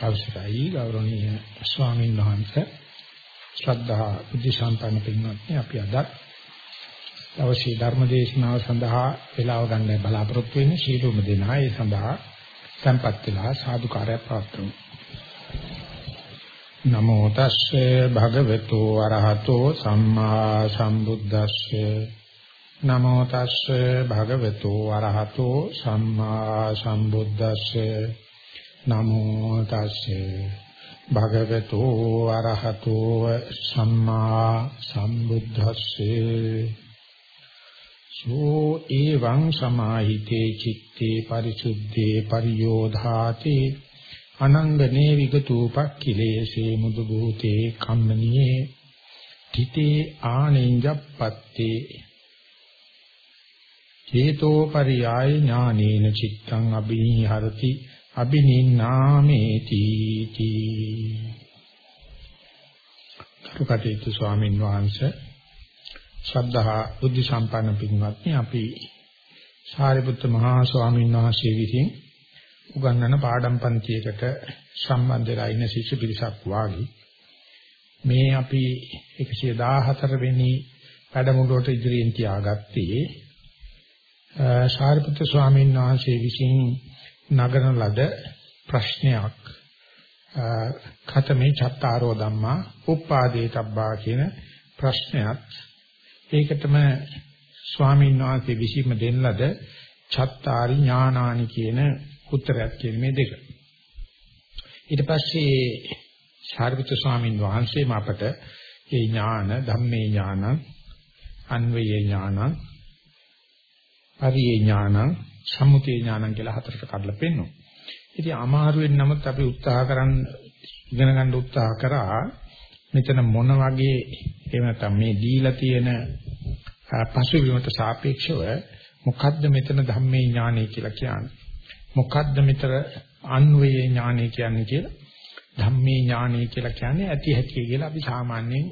අවසරයි ගෞරවනීය ස්වාමීන් වහන්සේ. ශ්‍රද්ධා බුද්ධ සම්පන්න පින්වත්නි අපි අද අවශ්‍ය ධර්ම දේශනාව සඳහා වේලාව ගන්න බලාපොරොත්තු වෙන්නේ ශීලොම දෙනා. ඒ සඳහා tempත් වෙලා සාදුකාරය ප්‍රාර්ථනා නමෝ තස්සේ භගවතු අරහතෝ සම්මා සම්බුද්දස්සේ. නමෝ තස්සේ භගවතු අරහතෝ සම්මා සම්බුද්දස්සේ. නමෝ තස්සේ භගවතු අරහතෝ සම්මා සම්බුද්දස්සේ. සෝ එවං සමාහිතේ චitte පරිසුද්ධේ පරියෝධාති. අනංගනේ විගතූපක්ඛිලේසේ මුදු භූතේ කම්මනියේ තිතේ ආනෙන්ජප්පත්තේ. චේතෝ පරියාය ඥානේන චිත්තං අභිහරති. අබිනින්නාමේති තී. කරුකටේතු ස්වාමීන් වහන්සේ ශ්‍රද්ධා බුද්ධ සම්පන්න පින්වත්නි අපි සාරිපුත්ත මහා ස්වාමීන් වහන්සේ විසින් උගන්වන පාඩම් පන්තියකට සම්බන්ධ වෙලා ඉන්න ශිෂ්‍ය පිරිසක් වාගේ මේ අපි 114 වෙනි වැඩමුළුවට ඉදිරියෙන් තියාගත්තේ සාරිපුත්‍ර ස්වාමීන් වහන්සේ විසින් නගන ලද ප්‍රශ්නයක්. ඛතමේ චත්තාරෝ ධම්මා උපාදේතබ්බා කියන ප්‍රශ්නයක් ඒකටම ස්වාමීන් වහන්සේ විසින්ම දෙන ලද චත්තාරි ඥානානි කියන උත්තරයක් කියන මේ දෙක. ඊට පස්සේ සාරිපුත්‍ර ස්වාමීන් වහන්සේම අපට මේ ඥාන ධම්මේ ඥාන අන්වයේ ඥාන පරියේ ඥාන සම්මුතිය ඥානං කියලා හතරට කඩලා පෙන්වනවා. ඉතින් අමාරුවෙන් නමුත් අපි උත්සාහ කරන් ඉගෙන ගන්න උත්සාහ කරා මෙතන මොන වගේ එහෙම නැත්නම් මේ දීලා තියෙන පසුබිමට සාපේක්ෂව මොකද්ද මෙතන ධම්මේ ඥානය කියලා කියන්නේ? මොකද්ද මෙතන අන්වයේ ඥානය කියන්නේ කියලා? ධම්මේ ඥානය කියලා කියන්නේ ඇති හැටි කියලා අපි සාමාන්‍යයෙන්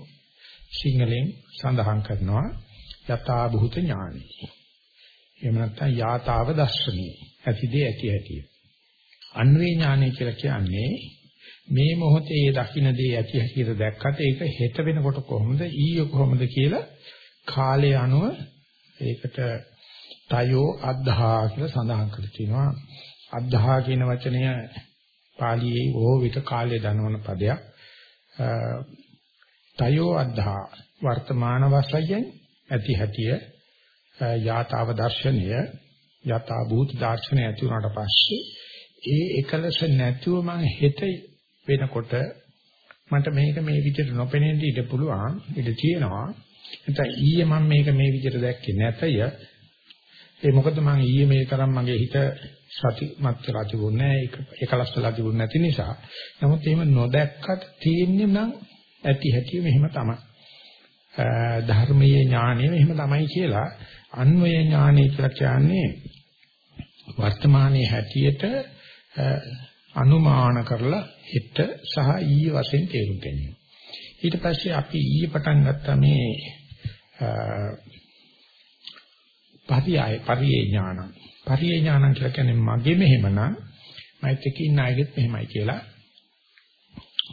සිංහලෙන් සඳහන් කරනවා යථා භූත ඥානයි. එහෙම නැත්නම් යාතාව දර්ශනීය. ඇතිදේ ඇති ඇති. අන්වේ ඥානය කියලා කියන්නේ මේ මොහොතේ ඒ දකින්න දේ ඇති හැටියට දැක්කට ඒක හෙට වෙනකොට කොහොමද ඊයේ කොහොමද කියලා කාලය අනුව ඒකට තයෝ අද්ධහා කියලා සඳහන් කරලා තිනවා. අද්ධහා කියන වචනය පාලියේ ඕ විට කාලය දනවන පදයක්. තයෝ අද්ධහා වර්තමාන වශයෙන් ඇති හැටිය යථාව දර්ශනය යථා භූත දර්ශනය ඇති වුණාට පස්සේ ඒ එකලස නැතුව මම හෙට වෙනකොට මට මේක මේ විදිහට නොපෙනෙන්න ඉඩ පුළුවන් ඉඩ තියෙනවා. නැත්නම් ඊයේ මම මේක මේ විදිහට දැක්කේ නැතය. ඒ මොකද මම ඊයේ මේ තරම් මගේ හිත සතිමත් වෙලා තිබුණේ නැහැ එකලස් වෙලා තිබුණ නැති නිසා. නමුත් එහෙම නොදැක්කට තියෙන්නේ නම් ඇති හැටි මෙහෙම තමයි. ධර්මයේ ඥානෙ මෙහෙම තමයි කියලා අන්වය ඥානය කියලා කියන්නේ වර්තමානයේ හැටියට අනුමාන කරලා හිත සහ ඊයේ වශයෙන් තේරුම් ගැනීම. ඊට පස්සේ අපි ඊයේ පටන් ගත්ත මේ පරියය පරියේ ඥානං. පරියේ ඥානං කියලා කියන්නේ මගේ මෙහෙමනම් මයිත් එක්ක ඉන්න අයගෙත් මෙහෙමයි කියලා.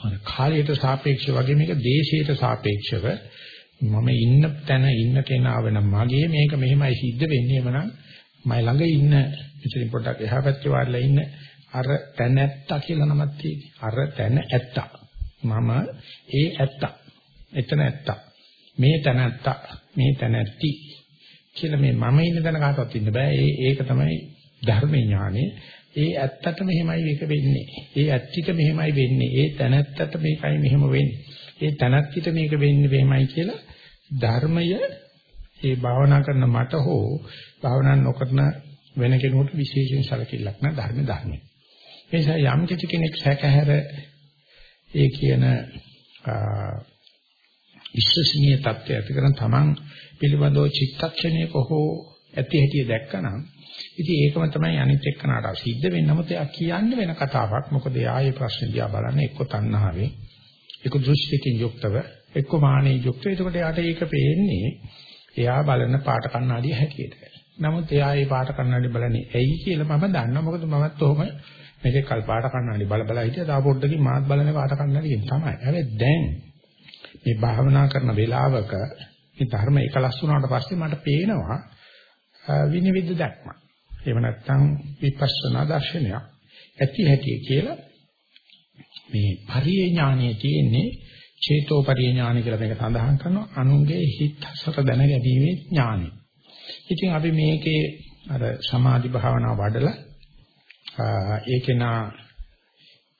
අර කාලයට සාපේක්ෂව වගේ මේක දේශයට සාපේක්ෂව මම ඉන්න තැන ඉන්න කෙනාව නම් මගේ මේක මෙහෙමයි සිද්ධ වෙන්නේ එමනම් මයි ළඟ ඉන්න ඉතින් පොඩ්ඩක් එහා පැත්තේ වාඩිලා ඉන්න අර තැන ඇත්තා කියලා නමක් තියෙන්නේ. අර තැන ඇත්තා. මම ඒ ඇත්තා. එතන ඇත්තා. මේ තැන ඇත්තා. මේ තැන ඇත්ටි කියලා මේ මම ඉන්න තැන කාටවත් ඉන්න බෑ. ඒ ඒක තමයි ධර්ම ඥානෙ. ඒ ඇත්තට මෙහෙමයි මේක වෙන්නේ. ඒ ඇත්තිට මෙහෙමයි වෙන්නේ. ඒ තැනැත්තට මේකයි මෙහෙම වෙන්නේ. ඒ තනත්තිට මේක වෙන්නේ වෙමයි කියලා ධර්මය ඒ භාවනා කරන මට හෝ භාවනා නොකරන වෙන කෙනෙකුට විශේෂයෙන් සැලකිල්ලක් නැහැ ධර්ම ධර්මයි. ඒ නිසා යම් කිසි කෙනෙක් සැකහැර ඒ කියන විශ්වසනීය தත්ත්වය ඇති කරන තමන් පිළිබඳව චිත්තක්ෂණයක හෝ ඇති හැටි දැක්කනම් ඉතින් ඒකම තමයි අනිත් එක්කනට සිද්ධ වෙන්නේ. නමුත් එයා කියන්නේ වෙන කතාවක්. මොකද එයා මේ ප්‍රශ්නේ දිහා බලන්නේ එක්ක තණ්හාවෙන් එක්ක දෘෂ්ටිකින් යුක්තව එක්ක මානෙන් යුක්තව. එතකොට යාට ඒක පේන්නේ එයා බලන පාට කණ්ණාඩිය හැටියට. නමුත් එයා මේ පාට කණ්ණාඩිය බලන්නේ ඇයි කියලා මම දන්නවා. මොකද මමත් ඔහොම මේකේ කල් පාට කන්නඩි බල බල හිටියා තා පොඩ්ඩකින් මාත් බලන්නේ පාට කන්නඩි කියන තමයි. හැබැයි දැන් මේ භාවනා කරන වෙලාවක මේ ධර්ම එකලස් වුණාට පස්සේ මට පේනවා විනිවිද දැක්ම. එහෙම නැත්නම් විපස්සනා දර්ශනයක්. ඇති හැටි කියලා මේ පරිේ ඥානයේ තියෙන්නේ චේතෝ පරිේ ඥාන කියලා මේක සඳහන් කරනවා අනුන්ගේ හිත හසර දැන ගැනීමේ ඥානයි. ඉතින් අපි මේකේ අර සමාධි භාවනා වඩලා ඒකේනා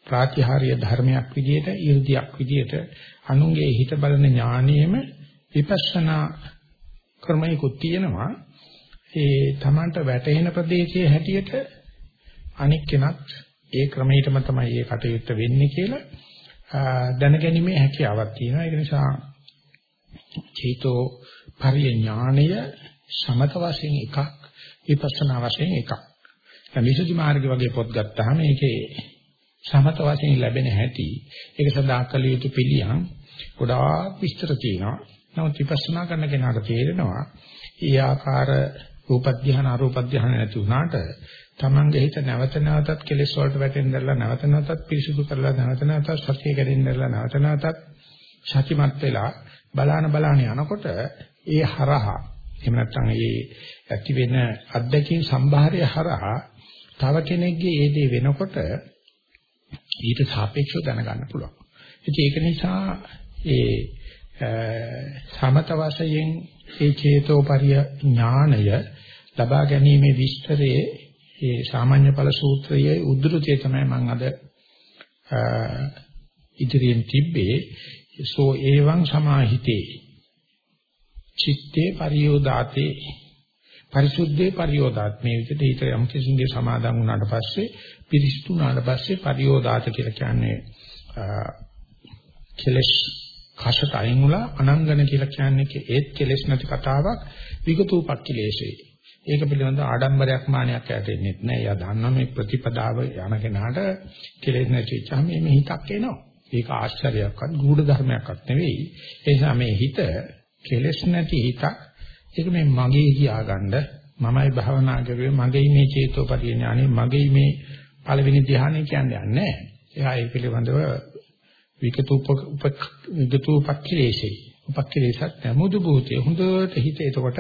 ප්‍රාතිහාර්ය ධර්මයක් විදිහට 이르දියක් විදිහට අනුන්ගේ හිත බලන ඥානියෙම විපස්සනා ක්‍රමයකුත් තියෙනවා ඒ Tamanට වැටෙන ප්‍රදේශයේ හැටියට අනික් කෙනත් ඒ ක්‍රමයටම තමයි ඒ කටයුත්ත වෙන්නේ කියලා දැනගැනීමේ හැකියාවක් තියෙනවා ඒක නිසා චේතෝ පරිය ඥාණය සමත වශයෙන් එකක් විපස්සනා වශයෙන් එකක් දැන් විසුද්ධි මාර්ගය වගේ පොත් ගත්තාම ඒකේ සමත වශයෙන් ලැබෙන හැටි ඒක සඳහා කළ යුතු පිළියම් ගොඩාක් විස්තර තියෙනවා. නමුත් විපස්සනා කරන කෙනාට තේරෙනවා ඒ ආකාර රූප ධ්‍යාන අරූප ධ්‍යාන නැති වුණාට තමන්ගේ හිත නැවත නැවතත් කෙලෙස් වලට වැටෙන්නදලා නැවත නැවතත් පිරිසුදු කරලා නැවත නැවතත් සතිය කැඩෙන්නදලා නැවත නැවතත් සතිමත් වෙලා බලාන බලාන යනකොට ඒ හරහා එහෙම නැත්නම් ඒ ඇති වෙන අත්දැකීම් සම්භාරය හරහා තව කෙනෙක්ගේ ඒ දේ වෙනකොට ඊට සාපේක්ෂව දැනගන්න පුළුවන්. ඉතින් ඒක නිසා ඒ සමත වශයෙන් ඒ චේතෝපරිය ඥාණය ලබා ගැනීමේ විස්තරයේ ඒ සාමාන්‍ය ඵල සූත්‍රයේ උද්දෘතය තමයි මම අද ඉදිරියෙන් තිබ්බේ. සෝ එවං සමාහිතේ. චිත්තේ පරියෝදාතේ. පරිසුද්ධේ පරියෝදාත්. මේ විදිහට හිත යම් කිසිංගේ සමාදන් වුණාට පස්සේ පිරිසිදු වුණාට පස්සේ පරියෝදාත කියලා කියන්නේ කෙලස් කෂට අයින් වුණා අනංගන කියලා කියන්නේ ඒත් කෙලස් නැති කතාවක් විගතූපක්ඛිලේශේ. ඒක පිළිබඳ ආඩම්බරයක් මානයක් ඇතෙන්නේ නැහැ. එයා දන්නා මේ ප්‍රතිපදාව යන කෙනාට කෙලෙස් නැතිවම මේ හිතක් එනවා. ඒක ආශ්චර්යයක්වත් ගුඪ ධර්මයක්වත් නෙවෙයි. ඒ නිසා මේ හිත කෙලෙස් නැති හිතක් ඒක මේ මගේ කියාගන්න මමයි භවනා කරුවේ මගේ මේ චේතෝපරිය ඥානෙ මගේ මේ පළවෙනි ධ්‍යානෙ කියන්නේ නැහැ. එයා ඒ පිළිබඳව විකතූප විකතූපක්ඛිලේශේ උපක්ඛිලේශත් නමුදු භූතේ හොඳට හිත එතකොට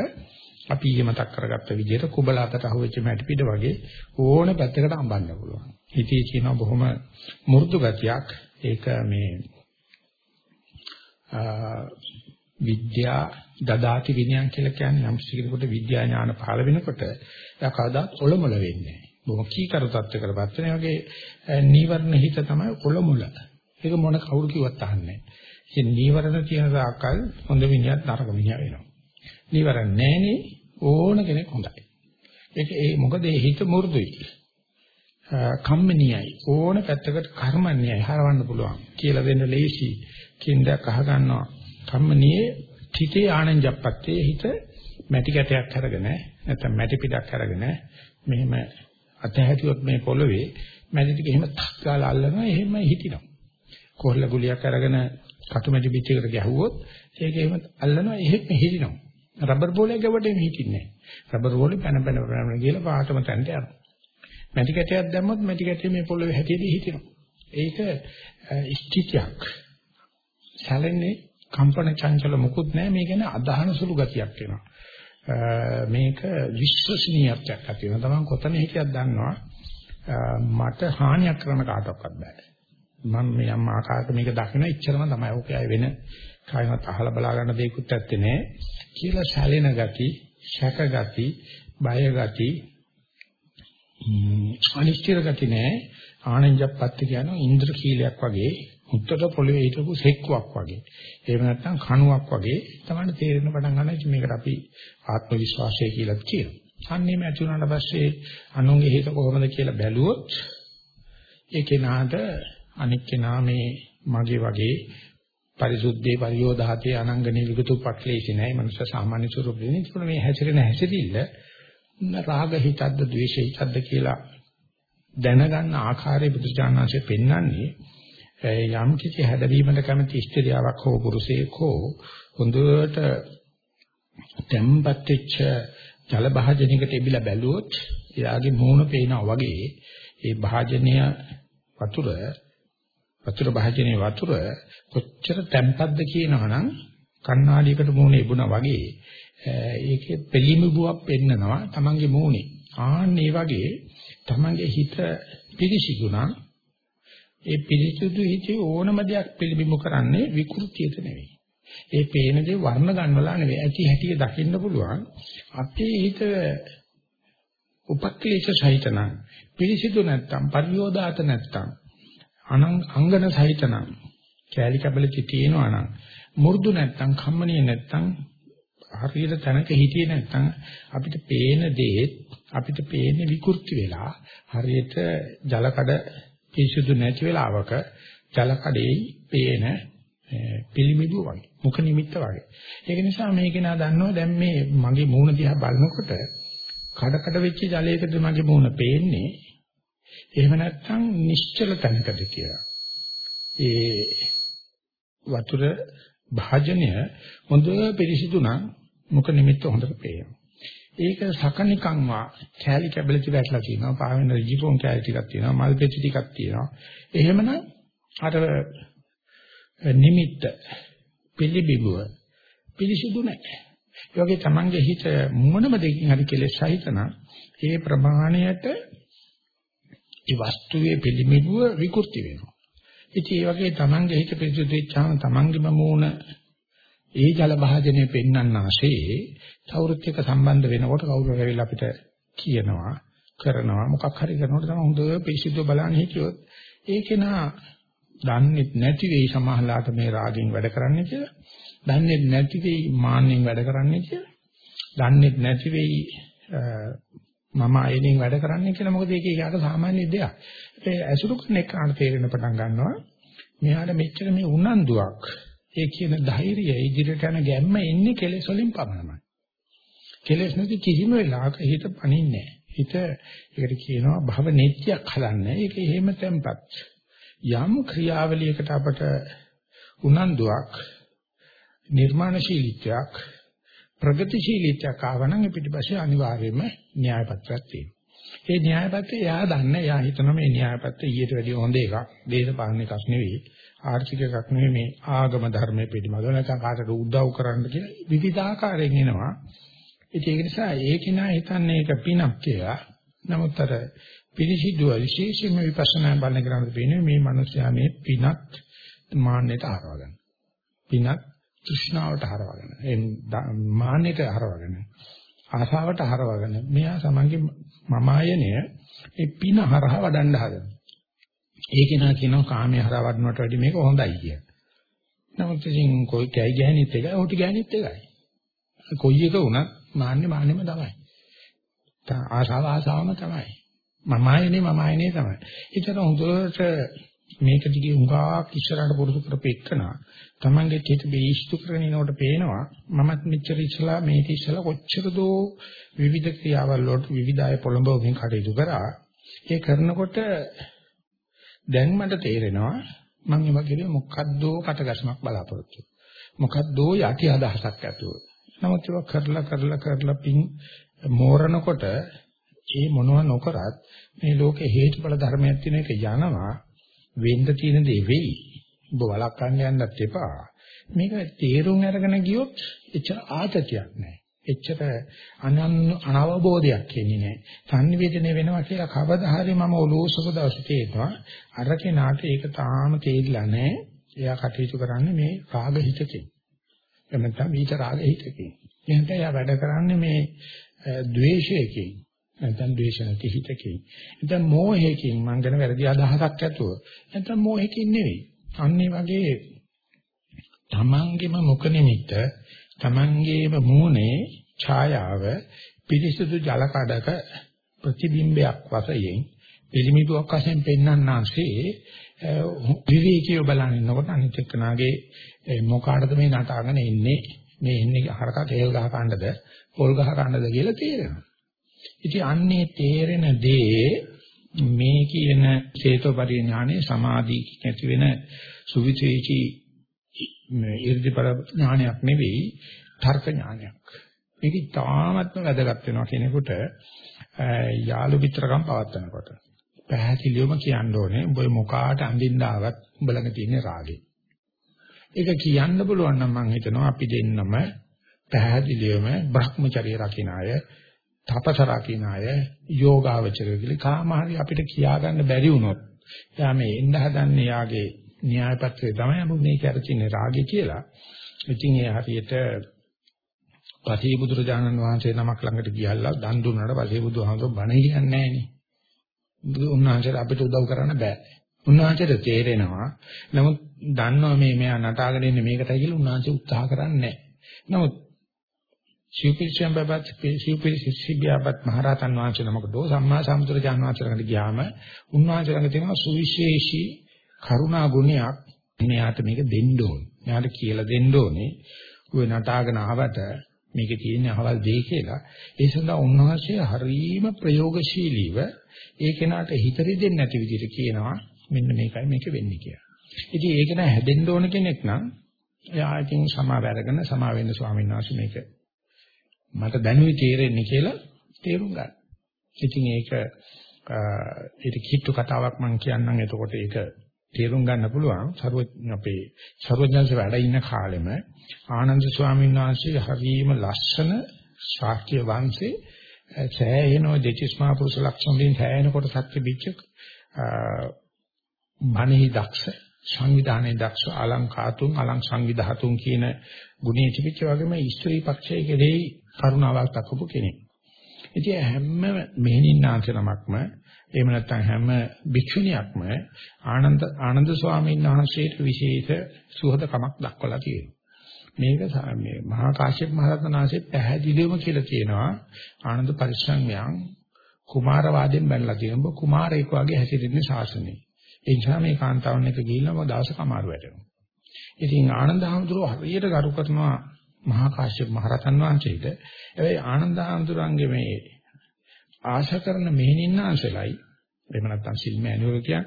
අපි ඊයේ මතක් කරගත්ත විදිහට කුබලාතට අහුවෙච්ච මැටි පිට වගේ ඕන පැත්තකට අඹන්න පුළුවන්. හිතේ තියෙන බොහොම මෘදු ගතියක් ඒක මේ විද්‍යා දදාති විනයන් කියලා කියන්නේ යම් කෙනෙකුට විද්‍යා ඥාන පහළ වෙනකොට එයා කවදාත් ඔලොමල වෙන්නේ නැහැ. බොහොම කීකරු තත්ත්වයකටපත් වෙන වගේ නීවරණ හිත තමයි ඔලොමල. ඒක මොන කවුරු කිව්වත් අහන්නේ නැහැ. ඉතින් නීවරණ තියෙන තාක්කල් හොඳ විනයක් නරක විනය වෙනවා. නීවරණ නැහෙනේ ඕන කෙනෙක් හොඳයි. ඒක ඒ මොකද ඒ හිත මු르දුයි. කම්මනියයි ඕන පැත්තකට කර්මන්නේයි හරවන්න පුළුවන් කියලා දෙන්න ලේසි කින්දක් අහ ගන්නවා. කම්මනියේ තිතේ ආනන්ජප්පත්තේ හිත මැටි කැටයක් අරගෙන නැත්නම් මැටි පිටක් අරගෙන මෙහෙම අතහැටියොත් මේ පොළවේ මැටි ටික එහෙම තක් ගාලා අල්ලනවා එහෙම හිටිනවා. කොහොල්ල ගුලියක් අරගෙන කටුමැටි පිටියකට ගැහුවොත් ඒක එහෙම අල්ලනවා එහෙම හිටිනවා. රබර් බෝලයක් ගැවුවට එමෙ හිටින්නේ නැහැ. රබර් බෝලේ පැන පැන පැන ගිහලා පාටම තැන්ට යනවා. මැටි කැටයක් දැම්මොත් මැටි කැටේ මේ පොළවේ හැටියට හිටිනවා. ඒක ස්ථිතියක්. සැලෙන්නේ කම්පන චංචල මුකුත් නැහැ. මේ කියන්නේ අදහන සුළු ගතියක් වෙනවා. මේක විශ්වසනීයත්වයක් ඇති වෙනවා. තමන් කොතන හිටියත් දන්නවා මට හානියක් කරන කාටවත් බෑ. මම මේ යම් ආකාරයක මේක දකින්න ඉච්චරම තමයි. ඕකේ අය වෙන කායමත් අහලා බලා ගන්න දෙයක්වත් ඇත්තේ නෑ. කියලා සැලෙන ගති, ශක ගති, බය ගති, අනිශ්චිත ගති නෑ. ආනන්ජප්පත්ති කියන ඉන්ද්‍ර කීලයක් වගේ මුත්තට පොළවේ හිටපු සෙක්කුවක් වගේ. එහෙම නැත්නම් කණුවක් වගේ තමයි තේරෙන්න පටන් ගන්න. මේකට අපි ආත්ම විශ්වාසය කියලා කියනවා. අන්නේම ඇති වුණාට පස්සේ අනුන්ගේ හිත කොහොමද කියලා බැලුවොත් ඒ කෙනාට අනික් කෙනා මේ මගේ වගේ පරිසුද්ධේ පරියෝධාතේ අනංගනේ විගතුපක්ලේශ නෑ. මනුෂ්‍ය සාමාන්‍ය ස්වරූපෙ නේ ඒක මේ හැසිරෙන හැසිරිල්ල රාග හිතක්ද ද්වේෂ හිතක්ද කියලා දැනගන්න ආකාරය බුදුජානනාංශයෙන් පෙන්වන්නේ යම් කිසි හැදවීමකට කැමති ස්ත්‍රියාවක් හෝ පුරුෂයෙක් හෝ හොඳට තැම්පත් වෙච්ච ජල භාජනයකට එබිලා බැලුවොත් එයාගේ මූණ පේනවා වගේ ඒ භාජනය වතුර වතුර භාජනයේ වතුර කොච්චර තැම්පත්ද කියනවනම් කණ්ණාඩියකට මූණේ ඉබුණා වගේ ඒකේ පිළිඹුවක් පෙන්නනවා Tamange මූණේ. ආන්න ඒ වගේ Tamange හිත පිරිසිදුනා ඒ පිරිසිදු හිතේ ඕනම දෙයක් පිළිබිඹු කරන්නේ විකෘතියට නෙවෙයි. ඒ පේන දේ වර්ණ ගන්නවලා නෙවෙයි. ඇති හැටිය දකින්න පුළුවන්. අපේ හිත උපක්ලේශ සහිතන පිරිසිදු නැත්තම් පරියෝදාත නැත්තම් අංගන සහිතන කැලි කැබලි තියෙනවා නම් මු르දු නැත්තම් කම්මණිය නැත්තම් හරියට තැනක හිටියේ නැත්තම් අපිට පේන දේ අපිට පේන්නේ විකෘති වෙලා හරියට ජලකඩ පිරිසුදු නැති වෙලාවක ජලකඩේ පේන පිළිමිදු වගේ මුඛ නිමිත්ත වගේ. ඒක නිසා මේක නා දන්නවා දැන් මේ මගේ මූණ දිහා බලනකොට කඩ කඩ වෙච්ච ජලයකද මගේ මූණ පේන්නේ එහෙම නැත්නම් නිශ්චල තැනකද කියලා ඒ වතුර භාජනය හොඳ පිරිසිදු නම් මුඛ නිමිත්ත හොඳට පේනවා. ඒක සකනිකන් වා කැලි කැබලිටි වැටලා තියෙනවා. පාවෙන රිජිෆෝන් කැලි ටිකක් තියෙනවා. මල් පෙති ටිකක් තියෙනවා. එහෙමනම් අර නිමිත්ත පිළිබිඹුව පිළිසිදු නැහැ. ඒ වගේ Tamange හිත මොනම දෙකින් හරි කෙලෙස් සහිතන ඒ ප්‍රමාණයට ඒ වස්තුවේ පිළිබිඹුව විකෘති වෙනවා. ඉතින් ඒ වගේ Tamange හිත පිරිසුදු වෙච්චාම Tamangeම මූණ ඒ ජල භාජනයේ පෙන්වන්න ආසේ කවුරුත් එක්ක සම්බන්ධ වෙනකොට කවුරු හරි අපිට කියනවා කරනවා මොකක් හරි කරනකොට තමයි හොඳ පිරිසිදු බලන්නේ හිටියොත් ඒකේ නා දන්නේ නැති වෙයි සමහරලාට මේ රාගෙන් වැඩ කරන්නේ කියලා. දන්නේ නැති වෙයි මාන්නෙන් වැඩ කරන්නේ කියලා. දන්නේ නැති වෙයි මම අයිනෙන් වැඩ කරන්නේ කියලා මොකද ඒක යාට සාමාන්‍ය දෙයක්. ඒ ඇසුරු කරන එකට තේරෙන පටන් ගන්නවා. මෙයාට මෙච්චර මේ උනන්දුවක් ඒ කියන ධෛර්යය ඉදිරියට යන ගැම්ම එන්නේ කෙලෙස් වලින් පමණයි. කෙලෙස් නැති කිසිම වෙලාවක හිත පණින්නේ නැහැ. හිත ඒකට කියනවා භව නෙත්‍යයක් හදන්නේ. ඒක එහෙම tempat. යම් ක්‍රියාවලියකට අපට උනන්දුවක් නිර්මාණශීලීත්වයක් ප්‍රගතිශීලීත්වයක් ආවනම් පිටිපස්සේ අනිවාර්යයෙන්ම න්‍යාය පත්‍රයක් තියෙනවා. ඒ න්‍යාය පත්‍රය එයා දන්නේ එයා හිතනවා මේ න්‍යාය පත්‍රය ඊට වැඩිය හොඳ එකක්. දේශපාලන එකක් නෙවෙයි. ආර්ථික එකක් නෙවෙයි මේ ආගම ධර්මයේ පිළිබඳව නැත්නම් කාටද උදව් කරන්න කියලා විවිධාකාරයෙන් එනවා. ඉතින් ඒක නිසා ඒ කෙනා හිතන්නේ ඒක පිනක් කියලා. නමුත් අර පිළිසිදුව විශේෂයෙන්ම විපස්සනා බලන කෙනාට පේන්නේ මේ මිනිස්යා මේ පිනත් මාන්නයට හරවගන්න. පිනත් තෘෂ්ණාවට හරවගෙන ඒ මාන්නයට හරවගෙන ආසාවට හරවගෙන මෙයා සමන්ගේ මම ආයනය ඒ පින හරහා වඩන්න හදනවා. ඒක නා කියනවා කාමයේ හරහා වඩනවට වැඩිය මේක හොඳයි කිය. නමුත් ඉතින් કોઈ කැයි ගෑනිත් එකයි, ඔටි ගෑනිත් එකයි. කොයි එක වුණත් මාන්නේ මාන්නෙම තමයි. ආසාව ආසාවම තමයි. මම ආයනේ මම ආයනේ තමයි. ඒතර හොඳට මේක දිගේ හුඟක් ඉස්සරහට පුරුදු කරපෙන්නනා තමන්ගේ හිත බේස්තු කරගෙන ඉනකොට පේනවා මමත් මෙච්චර ඉස්සලා මේක ඉස්සලා කොච්චර දෝ විවිධ ක්‍රියාවල් වලට විවිධ අය පොළඹවමින් කටයුතු කරා. ඒ කරනකොට දැන් මට තේරෙනවා මම ඒ වගේ මොකද්දෝ කටගැස්මක් බලාපොරොත්තු. මොකද්දෝ යටි අදහසක් ඇතුව. නමුත් ඒක කරලා කරලා කරලා පින් මෝරනකොට ඒ මොනව නොකරත් මේ ලෝකේ හේතුඵල ධර්මයක් තියෙන එක යනවා. වෙන්න තියෙන දේ වෙයි ඔබ වළක්වන්න යන්නත් එපා. මේක තේරුම් අරගෙන ගියොත් එච්චර ආතතියක් නැහැ. එච්චර අනවබෝධයක් එන්නේ නැහැ. සංනිවේදනය වෙනවා කියලා කවදා හරි මම ඔලෝසක දවසේ තේරෙනවා. අර කෙනාට ඒක තාම තේරිලා නැහැ. එයා කටයුතු කරන්නේ මේ රාග හිතකින්. එහෙම නැත්නම් ඊට රාග හිතකින්. එහෙනම් එයා වැඩ කරන්නේ මේ ද්වේෂයකින්. නැත්නම් ද්වේෂ නැති හිතකින්. නැත්නම් මෝහයකින් මං ගැන වැරදි අදහසක් ඇතුව. නැත්නම් මෝහයකින් නෙවෙයි. අන්නේ වගේ තමන්ගේම මුඛ නිමිත්ත තමන්ගේම මූණේ ඡායාව පිරිසුදු ජල කඩක ප්‍රතිබිම්බයක් වශයෙන් පිළිමිදුවක් වශයෙන් පෙන්වන්නාසේ විවේකීව බලනකොට අනිත් එක්කනාගේ මොකාටද මේ නටාගෙන ඉන්නේ මේ ඉන්නේ හරක කේල් ගහ කන්නද පොල් ගහ කන්නද කියලා තේරෙනවා. ඉතින් අන්නේ තේරෙන දේ මේ කියන චේතෝ පරිඥානේ සමාධි ඇති වෙන සුවිචේචි ඉර්ධිපර ඥානයක් නෙවෙයි තර්ක ඥානයක්. මේක තාමත්ම වැදගත් වෙනවා කෙනෙකුට යාළු මිත්‍රකම් පවත්නකොට. පැහැදිලිවම කියන්න ඕනේ උඹ මොකාට අඳින්න ආවත් උඹ ළඟ තියෙන රාගේ. ඒක කියන්න පුළුවන් නම් මම හිතනවා අපි දෙන්නම පැහැදිලිවම Brahmacharya රකින්න අය, තපස රකින්න අය, යෝගාවචර කියලා කාමහරි අපිට කියා ගන්න බැරි වුණොත් එයා මේ එන්න හදන්නේ යාගේ න්‍යාය පත්‍රය තමයි අපි මේ කර තින්නේ රාගය කියලා. ඉතින් ඒ හරියට පසේ බුදුරජාණන් වහන්සේ නමක් ළඟට ගියල්ලා දන් දුන්නාට පසේ බුදුහාමුදුරුවෝ බණ කියන්නේ නැහැ නේ. උන්වහන්සේට අපිට උදව් කරන්න බෑ. උන්වහන්සේට තේරෙනවා. නමුත් දන්නවා මේ මෙයා නටාගෙන ඉන්නේ මේකටයි කියලා උන්වහන්සේ උත්සාහ කරන්නේ නැහැ. නමුත් ශිවපිරිසම් බබත් ශිවපිරිසිබ්බියාපත් මහරහතන් වහන්සේ නමකට සම්මා සම්බුදුරජාණන් වහන්සේ ළඟට ගියාම උන්වහන්සේ ළඟ තියෙනවා සුවිශේෂී කරුණා ගුණයක්. මෙයාට මේක දෙන්න ඕනේ. මෙයාට කියලා දෙන්න ඕනේ. ඔය නටාගෙන ආවට මේකේ තියෙන අහවල් දෙය කියලා. ඒ සඳහා උන්වහන්සේ හරීම ප්‍රයෝගශීලීව ඒ කෙනාට හිත දෙන්නේ නැති විදිහට කියනවා මෙන්න මේකයි මේක වෙන්නේ කියලා. ඉතින් ඒක නෑ හැදෙන්න ඕන කෙනෙක් නම් එයා ඉතින් සමාව අරගෙන සමා වෙන්න ස්වාමීන් වහන්සේ මේක මට දැනුයි තේරෙන්නේ කියලා තේරුම් ගන්න. ඉතින් ඒක ඒක කිට්ටු කතාවක් මම කියන්නම් එතකොට ඒක තේරුම් ගන්න පුළුවන් සරුව අපේ සරුවඥාන්ස වැඩ ඉන්න කාලෙම ආනන්ද ස්වාමීන් වහන්සේ හරිම ලස්සන ශාක්‍ය වංශේ සෑහෙන දෙතිස් මහ පුරුෂ ලක්ෂණ වලින් සෑහෙන කොටසක් තිබිච්ච මනෙහි දක්ෂ සංවිධානයේ දක්ෂ අලංකාතුන් අලං සංවිධාතුන් කියන ගුණයේ තිබිච්ච වගේම ස්ත්‍රී පක්ෂයේ කෙරෙහි කරුණාවක් දක්වපු කෙනෙක්. ඉතින් හැම මෙහෙණින්නාංශ නමක්ම එහෙම නැත්නම් හැම භික්ෂුණියක්ම ආනන්ද ආනන්ද ස්වාමීන් වහන්සේට විශේෂ සුහදකමක් දක්වලා තියෙනවා. මේක මේ මහා කාශ්‍යප මහ රහතන් වහන්සේ පැහැදිලිවම කියලා කියනවා ආනන්ද පරිශ්‍රම්යන් කුමාර වාදයෙන් බැලලා තියෙනවා කුමාරයෙක් වගේ හැසිරෙන්නේ ශාසනයේ. ඒ නිසා මේ කාන්තාවන් එක ගිහිල්ලාම දවසක අමාරු වැටෙනවා. ඉතින් ආනන්ද හැමතුරු හරියට ගරු කරනවා මහා කාශ්‍යප මහ රහතන් වහන්සේට. හැබැයි ආනන්ද හැමතුරුන්ගේ මේ ආශා කරන මෙහෙණින්නාන්සලයි එහෙම නැත්නම් සිල්මෑණියෝ කියන්නේ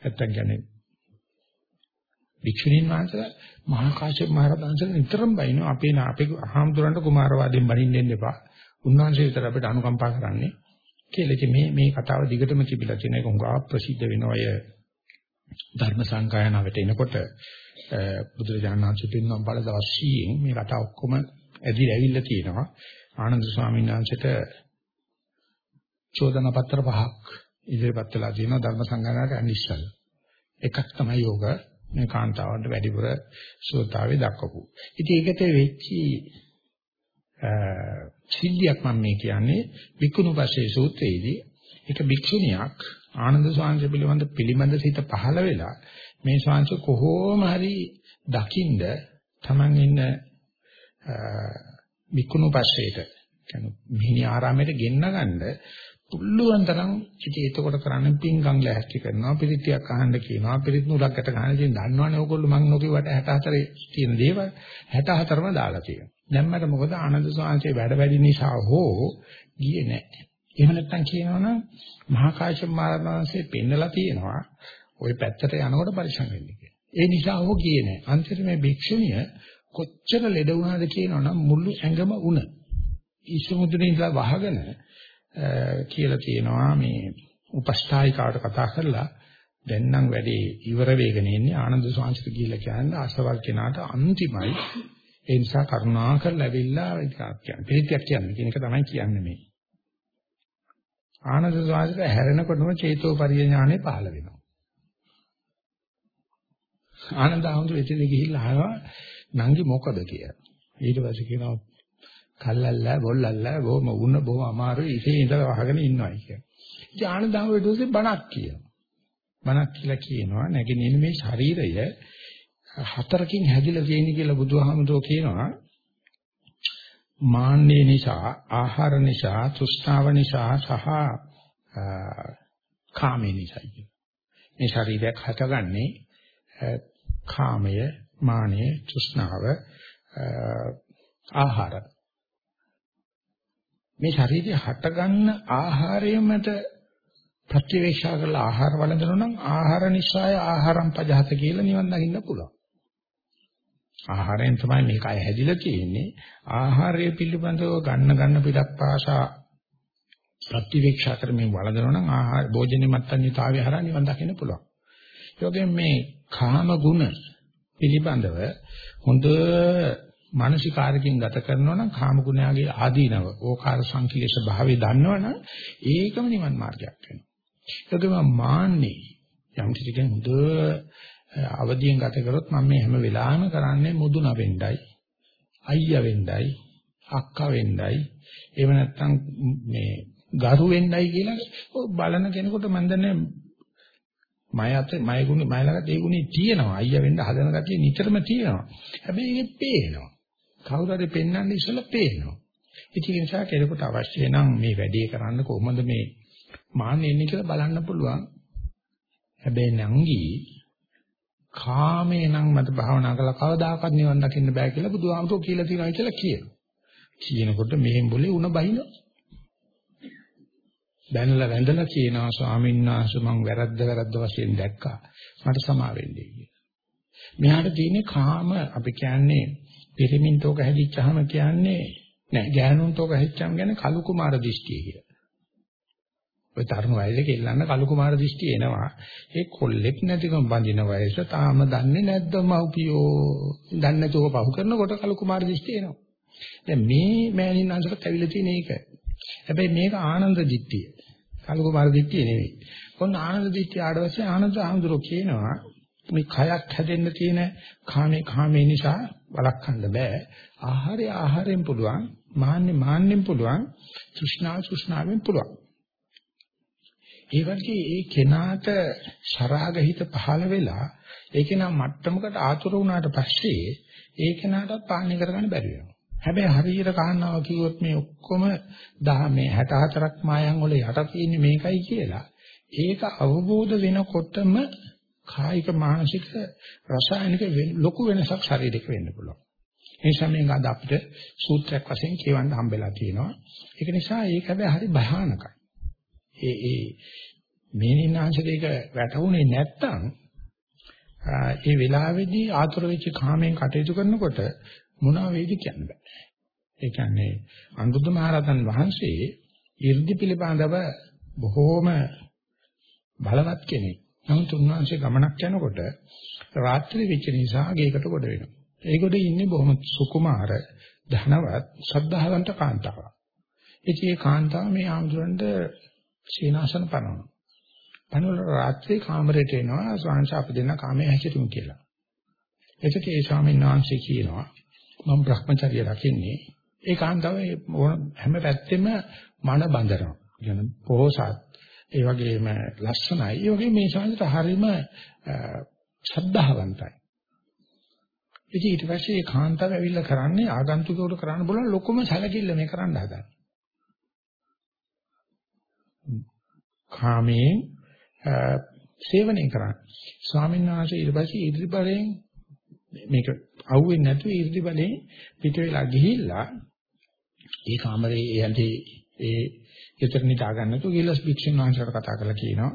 නැත්නම් කියන්නේ වික්ෂුණීන් වහන්සේලා මහා කාශ්‍යප මහ රහතන් වහන්සේ නිතරම බයිනවා අපේ අපේ අහම්තුරන්ට කුමාරවාදයෙන් බණින්න දෙන්න එපා. උන්වහන්සේ විතර අපිට අනුකම්පා කරන්නේ කියලා. ඉතින් මේ මේ කතාව දිගටම තිබිලා තියෙන එක උඟා ප්‍රසිද්ධ වෙනවා අය ධර්ම සංගායනාවට එනකොට බුදුරජාණන් වහන්සේ පින්නම් බල දවස් 100න් මේ කතාව ඔක්කොම ඇදිලා ඇවිල්ලා තියෙනවා. ආනන්ද ස්වාමීන් වහන්සේට චෝදනා පත්‍ර පහක් ඉදිරිපත් වෙලා තියෙනවා ධර්ම සංගායනාවට යන්න ඉස්සෙල්ලා. එකක් තමයි යෝග මේ කාන්තාවන්ට වැඩිපුර සෝතාවේ දක්වපු. ඉතින් ඒකට වෙච්චි සිද්ධියක් මම මේ කියන්නේ විකුණුපසේ සූත්‍රයේදී එක භික්ෂුණියක් ආනන්ද ස්වාමීන් පිළිබඳ පිළිබඳ සිත පහළ වෙලා මේ ස්වාමීන් කොහොම හරි දකින්ද Taman ඉන්න විකුණුපසේට කියන්නේ මිහිණි ආරාමයට ගෙන්න ගන්න පුළුවන් තරම් ඉතින් එතකොට කරන්නේ පිංගම් ලැහැස්ති කරනවා පිරිතියක් අහන්න කියනවා පිරිත් නූලකට ගන්න. ඉතින් දන්නවනේ ඕගොල්ලෝ මං නොකියවට 64 තියෙන දේවල් 64ම දාලා තියෙනවා. දැන් මට මොකද ආනන්ද සෝංශේ වැඩ වැඩි නිසා හෝ ගියේ නැහැ. එහෙම නැත්නම් කියනවනම් මහා කාශ්‍යප මහරහතන්සේ පෙන්නලා තියෙනවා ওই පැත්තට යනකොට පරිසම් වෙන්නේ කියලා. ඒ නිසා ඔහු ගියේ නැහැ. අන්තිමට මේ භික්ෂුණිය කොච්චර ලෙඩ වුණාද කියනවනම් මුළු ඇඟම උණ. ඊශ්වමුද්‍රේ ඉඳලා වහගෙන කියලා තියෙනවා මේ උපස්ථායිකාවට කතා කරලා දැන් නම් වැඩේ ඉවර වෙගෙන ඉන්නේ ආනන්ද ස්වාමීන් ගිහිල්ලා කියන්නේ අසවල් කෙනාට අන්තිමයි ඒ නිසා කරුණාකර ලැබිලා කියන්නේ පිළිතියක් කියන්නේ කියන එක තමයි කියන්නේ මේ ආනන්ද සාහිත්‍ය හැරෙනකොටම චේතෝ පරිඥානෙ පහළ වෙනවා. ආනන්ද ආනන්ද එතන ගිහිල්ලා අහනවා නංගි මොකද කියලා. ඊට පස්සේ කියනවා කල්ලල්ලා බොල්ලල්ලා බොහොම වුණ බොහොම අමාරුයි ඉතින් ඉඳලා වහගෙන ඉන්නවා කියලා. ඉතින් ආනන්ද ආනන්ද ඊට පස්සේ බණක් කියනවා. බණක් කියලා කියනවා නැගිනින මේ ශරීරය හතරකින් හැදිලා තියෙන කියලා බුදුහාමුදුරුවෝ කියනවා මාන්නේ නිසා, ආහාර නිසා, තෘෂ්ණාව නිසා සහ කාමේ නිසා මේ ශරීරයක් හටගන්නේ කාමය, මානය, තෘෂ්ණාව, ආහාර. මේ ශරීරය හටගන්න ආහාරයමද ප්‍රතිවේක්ෂා කරලා ආහාර වළඳනවා නම් ආහාර නිසාය ආහාරම් පජහත කියලා නිවන් දකින්න පුළුවන්. ආහාරයෙන් තමයි මේක අය හැදිලා තියෙන්නේ. ආහාරය පිළිබඳව ගන්න ගන්න පිටක් පාසා ප්‍රතිවීක්ෂා කරමින් වළඳනවා නම් ආහාර භෝජනේ මත්ඤ්‍යතාවය හරහා නිවන් දකින්න පුළුවන්. ඒ වගේම මේ කාම ගුණ පිළිබඳව හොඳ මානසිකාරකින් ගත කරනවා නම් කාම ගුණයාගේ ආදීනව ඕකාර සංකීර්ෂ භාවය දන්නවනම් ඒකම නිවන් මාර්ගයක් වෙනවා. ඒකම මාන්නේ යම් කිසි කෙනෙක් හොඳ අවදියෙන් ගත කරොත් මම මේ හැම වෙලාවෙම කරන්නේ මුදුන වෙන්නයි අයියා වෙන්නයි අක්කා වෙන්නයි එහෙම නැත්නම් මේ ගරු වෙන්නයි කියලා බලන කෙනෙකුට මම දන්නේ මය අත මය ගුණ මය ළඟ ඒ ගුණේ තියෙනවා. අයියා වෙන්න හදන ගතිය නිතරම තියෙනවා. හැබැයි ඒක පේනවා. කවුරු හරි පෙන්වන්න ඉස්සෙල්ලා පේනවා. ඉතින් ඒ නිසා කෙනෙකුට අවශ්‍ය නම් මේ වැඩේ කරන්න කොහොමද මේ මාන්න එන්නේ කියලා බලන්න පුළුවන්. හැබැයි නංගි කාමේ නම් මට භාවනා කළා කවදාකවත් නිවන් දකින්න බෑ කියලා බුදුහාමුදුරුවෝ කියලා තියෙනවා කියලා කියනවා. කියනකොට මෙහෙන් બોලේ උණ බහිනවා. දැනලා වැඳලා කියනවා ස්වාමීන් වහන්සේ මම වැරද්ද වැරද්ද වශයෙන් දැක්කා. මට සමා වෙන්නේ කියලා. මෙහාට තියෙන්නේ කාම අපි කියන්නේ පිරිමින් තෝක හැදිච්චාම කියන්නේ නෑ ගෑනුන් තෝක හැදිච්චාම කියන්නේ කලු කුමාර දෘෂ්ටිය කියලා. ඔය තරුණ වයසේ කෙල්ලන්න කලු කුමාර දෘෂ්ටි එනවා. ඒ කොල්ලෙක් නැතිකම බඳින වයස තාම දන්නේ නැද්ද මව්පියෝ? දන්නේ නැතුව පහු කරනකොට කලු කුමාර දෘෂ්ටි එනවා. දැන් මේ මෑණින් අන්සරට ඇවිල්ලා තියෙන එක. හැබැයි මේක ආනන්ද දිට්ඨිය. කලු කුමාර දිට්ඨිය නෙවෙයි. කොන්න ආනන්ද දිට්ඨිය ආඩවසේ ආනන්ද ආන්දරෝ කියනවා මේ කයක් හැදෙන්න තියෙන කාමේ කාමේ නිසා වළක්වන්න බෑ. ආහාරය ආහාරයෙන් පුළුවන්, මාන්නේ මාන්නෙන් පුළුවන්, තෘෂ්ණා තෘෂ්ණාවෙන් පුළුවන්. ඒ වගේ ඒ කෙනාට සරාගහිත පහළ වෙලා ඒ කෙනා මට්ටමකට ආතුර වුණාට පස්සේ ඒ කෙනාටත් පාලනය කරගන්න බැරි වෙනවා. හැබැයි හරියට කාරණාව කිව්වොත් මේ ඔක්කොම දහ මේ 64ක් මායන් වල යට තියෙන්නේ මේකයි කියලා. ඒක අවබෝධ වෙනකොටම කායික මානසික රසායනික ලොකු වෙනසක් ශරීරයක වෙන්න පුළුවන්. ඒ නිසා මේක අද අපිට සූත්‍රයක් වශයෙන් කියවන්න හම්බෙලා තියෙනවා. ඒක නිසා ඒක හැබැයි හරි භයානකයි. ඒ ඒ මේනිනාංශයක වැටුනේ නැත්තම් ඒ වෙලාවේදී ආතුර වෙච්ච කාමෙන් කටයුතු කරනකොට මොනවා වේද කියන්න බෑ. ඒ කියන්නේ අනුරුද්ධ මහරහතන් වහන්සේ 이르දි පිළිබඳව බොහෝම බලවත් කෙනෙක්. නමුත් උන්වහන්සේ ගමනක් යනකොට රාත්‍රී වෙච්ච නිසා ගේකට කොට වෙනවා. ඒකට ඉන්නේ බොහොම සුකුමාර ධනවත් ශ්‍රද්ධාවන්ත කාන්තාවක්. ඉතින් මේ කාන්තාව මේ ආමතුරන්ට සීනාසන පනවනවා. පනවල රාත්‍රියේ කාමරයට එනවා ස්වාංශ අපි දෙන්න කාමයේ හැසිරෙමු කියලා. එතකොට ඒ ස්වාමීන් වහන්සේ කියනවා මම Brahmacharya රකින්නේ ඒ කාන්තාව හැම පැත්තෙම මන බඳනවා. කියන පොහසත් ඒ වගේම ලස්සනයි. ඒ වගේම මේ ශාන්තිට හරීම ශ්‍රද්ධාවන්තයි. ඉතින් ඊට පස්සේ ඒ කාන්තාව ඇවිල්ලා කරන්නේ ආගන්තුකවරු කරන්න බලන ලොකුම සැලකිල්ල මේ කරන්න හදන්නේ. කාමයෙන් සේවනය කරන්නේ. ස්වාමීන් වහන්සේ ඊට පස්සේ ඉදිරි බලයෙන් මේක අහුවෙන්නේ නැතුව ඉදිරි බලයෙන් පිට වෙලා ගිහිල්ලා ඒ කාමරේ යන්ටි ඒ ඊතර නිදා ගන්න නැතුව ගිහලා භික්ෂුන් වහන්සේට කතා කරලා කියනවා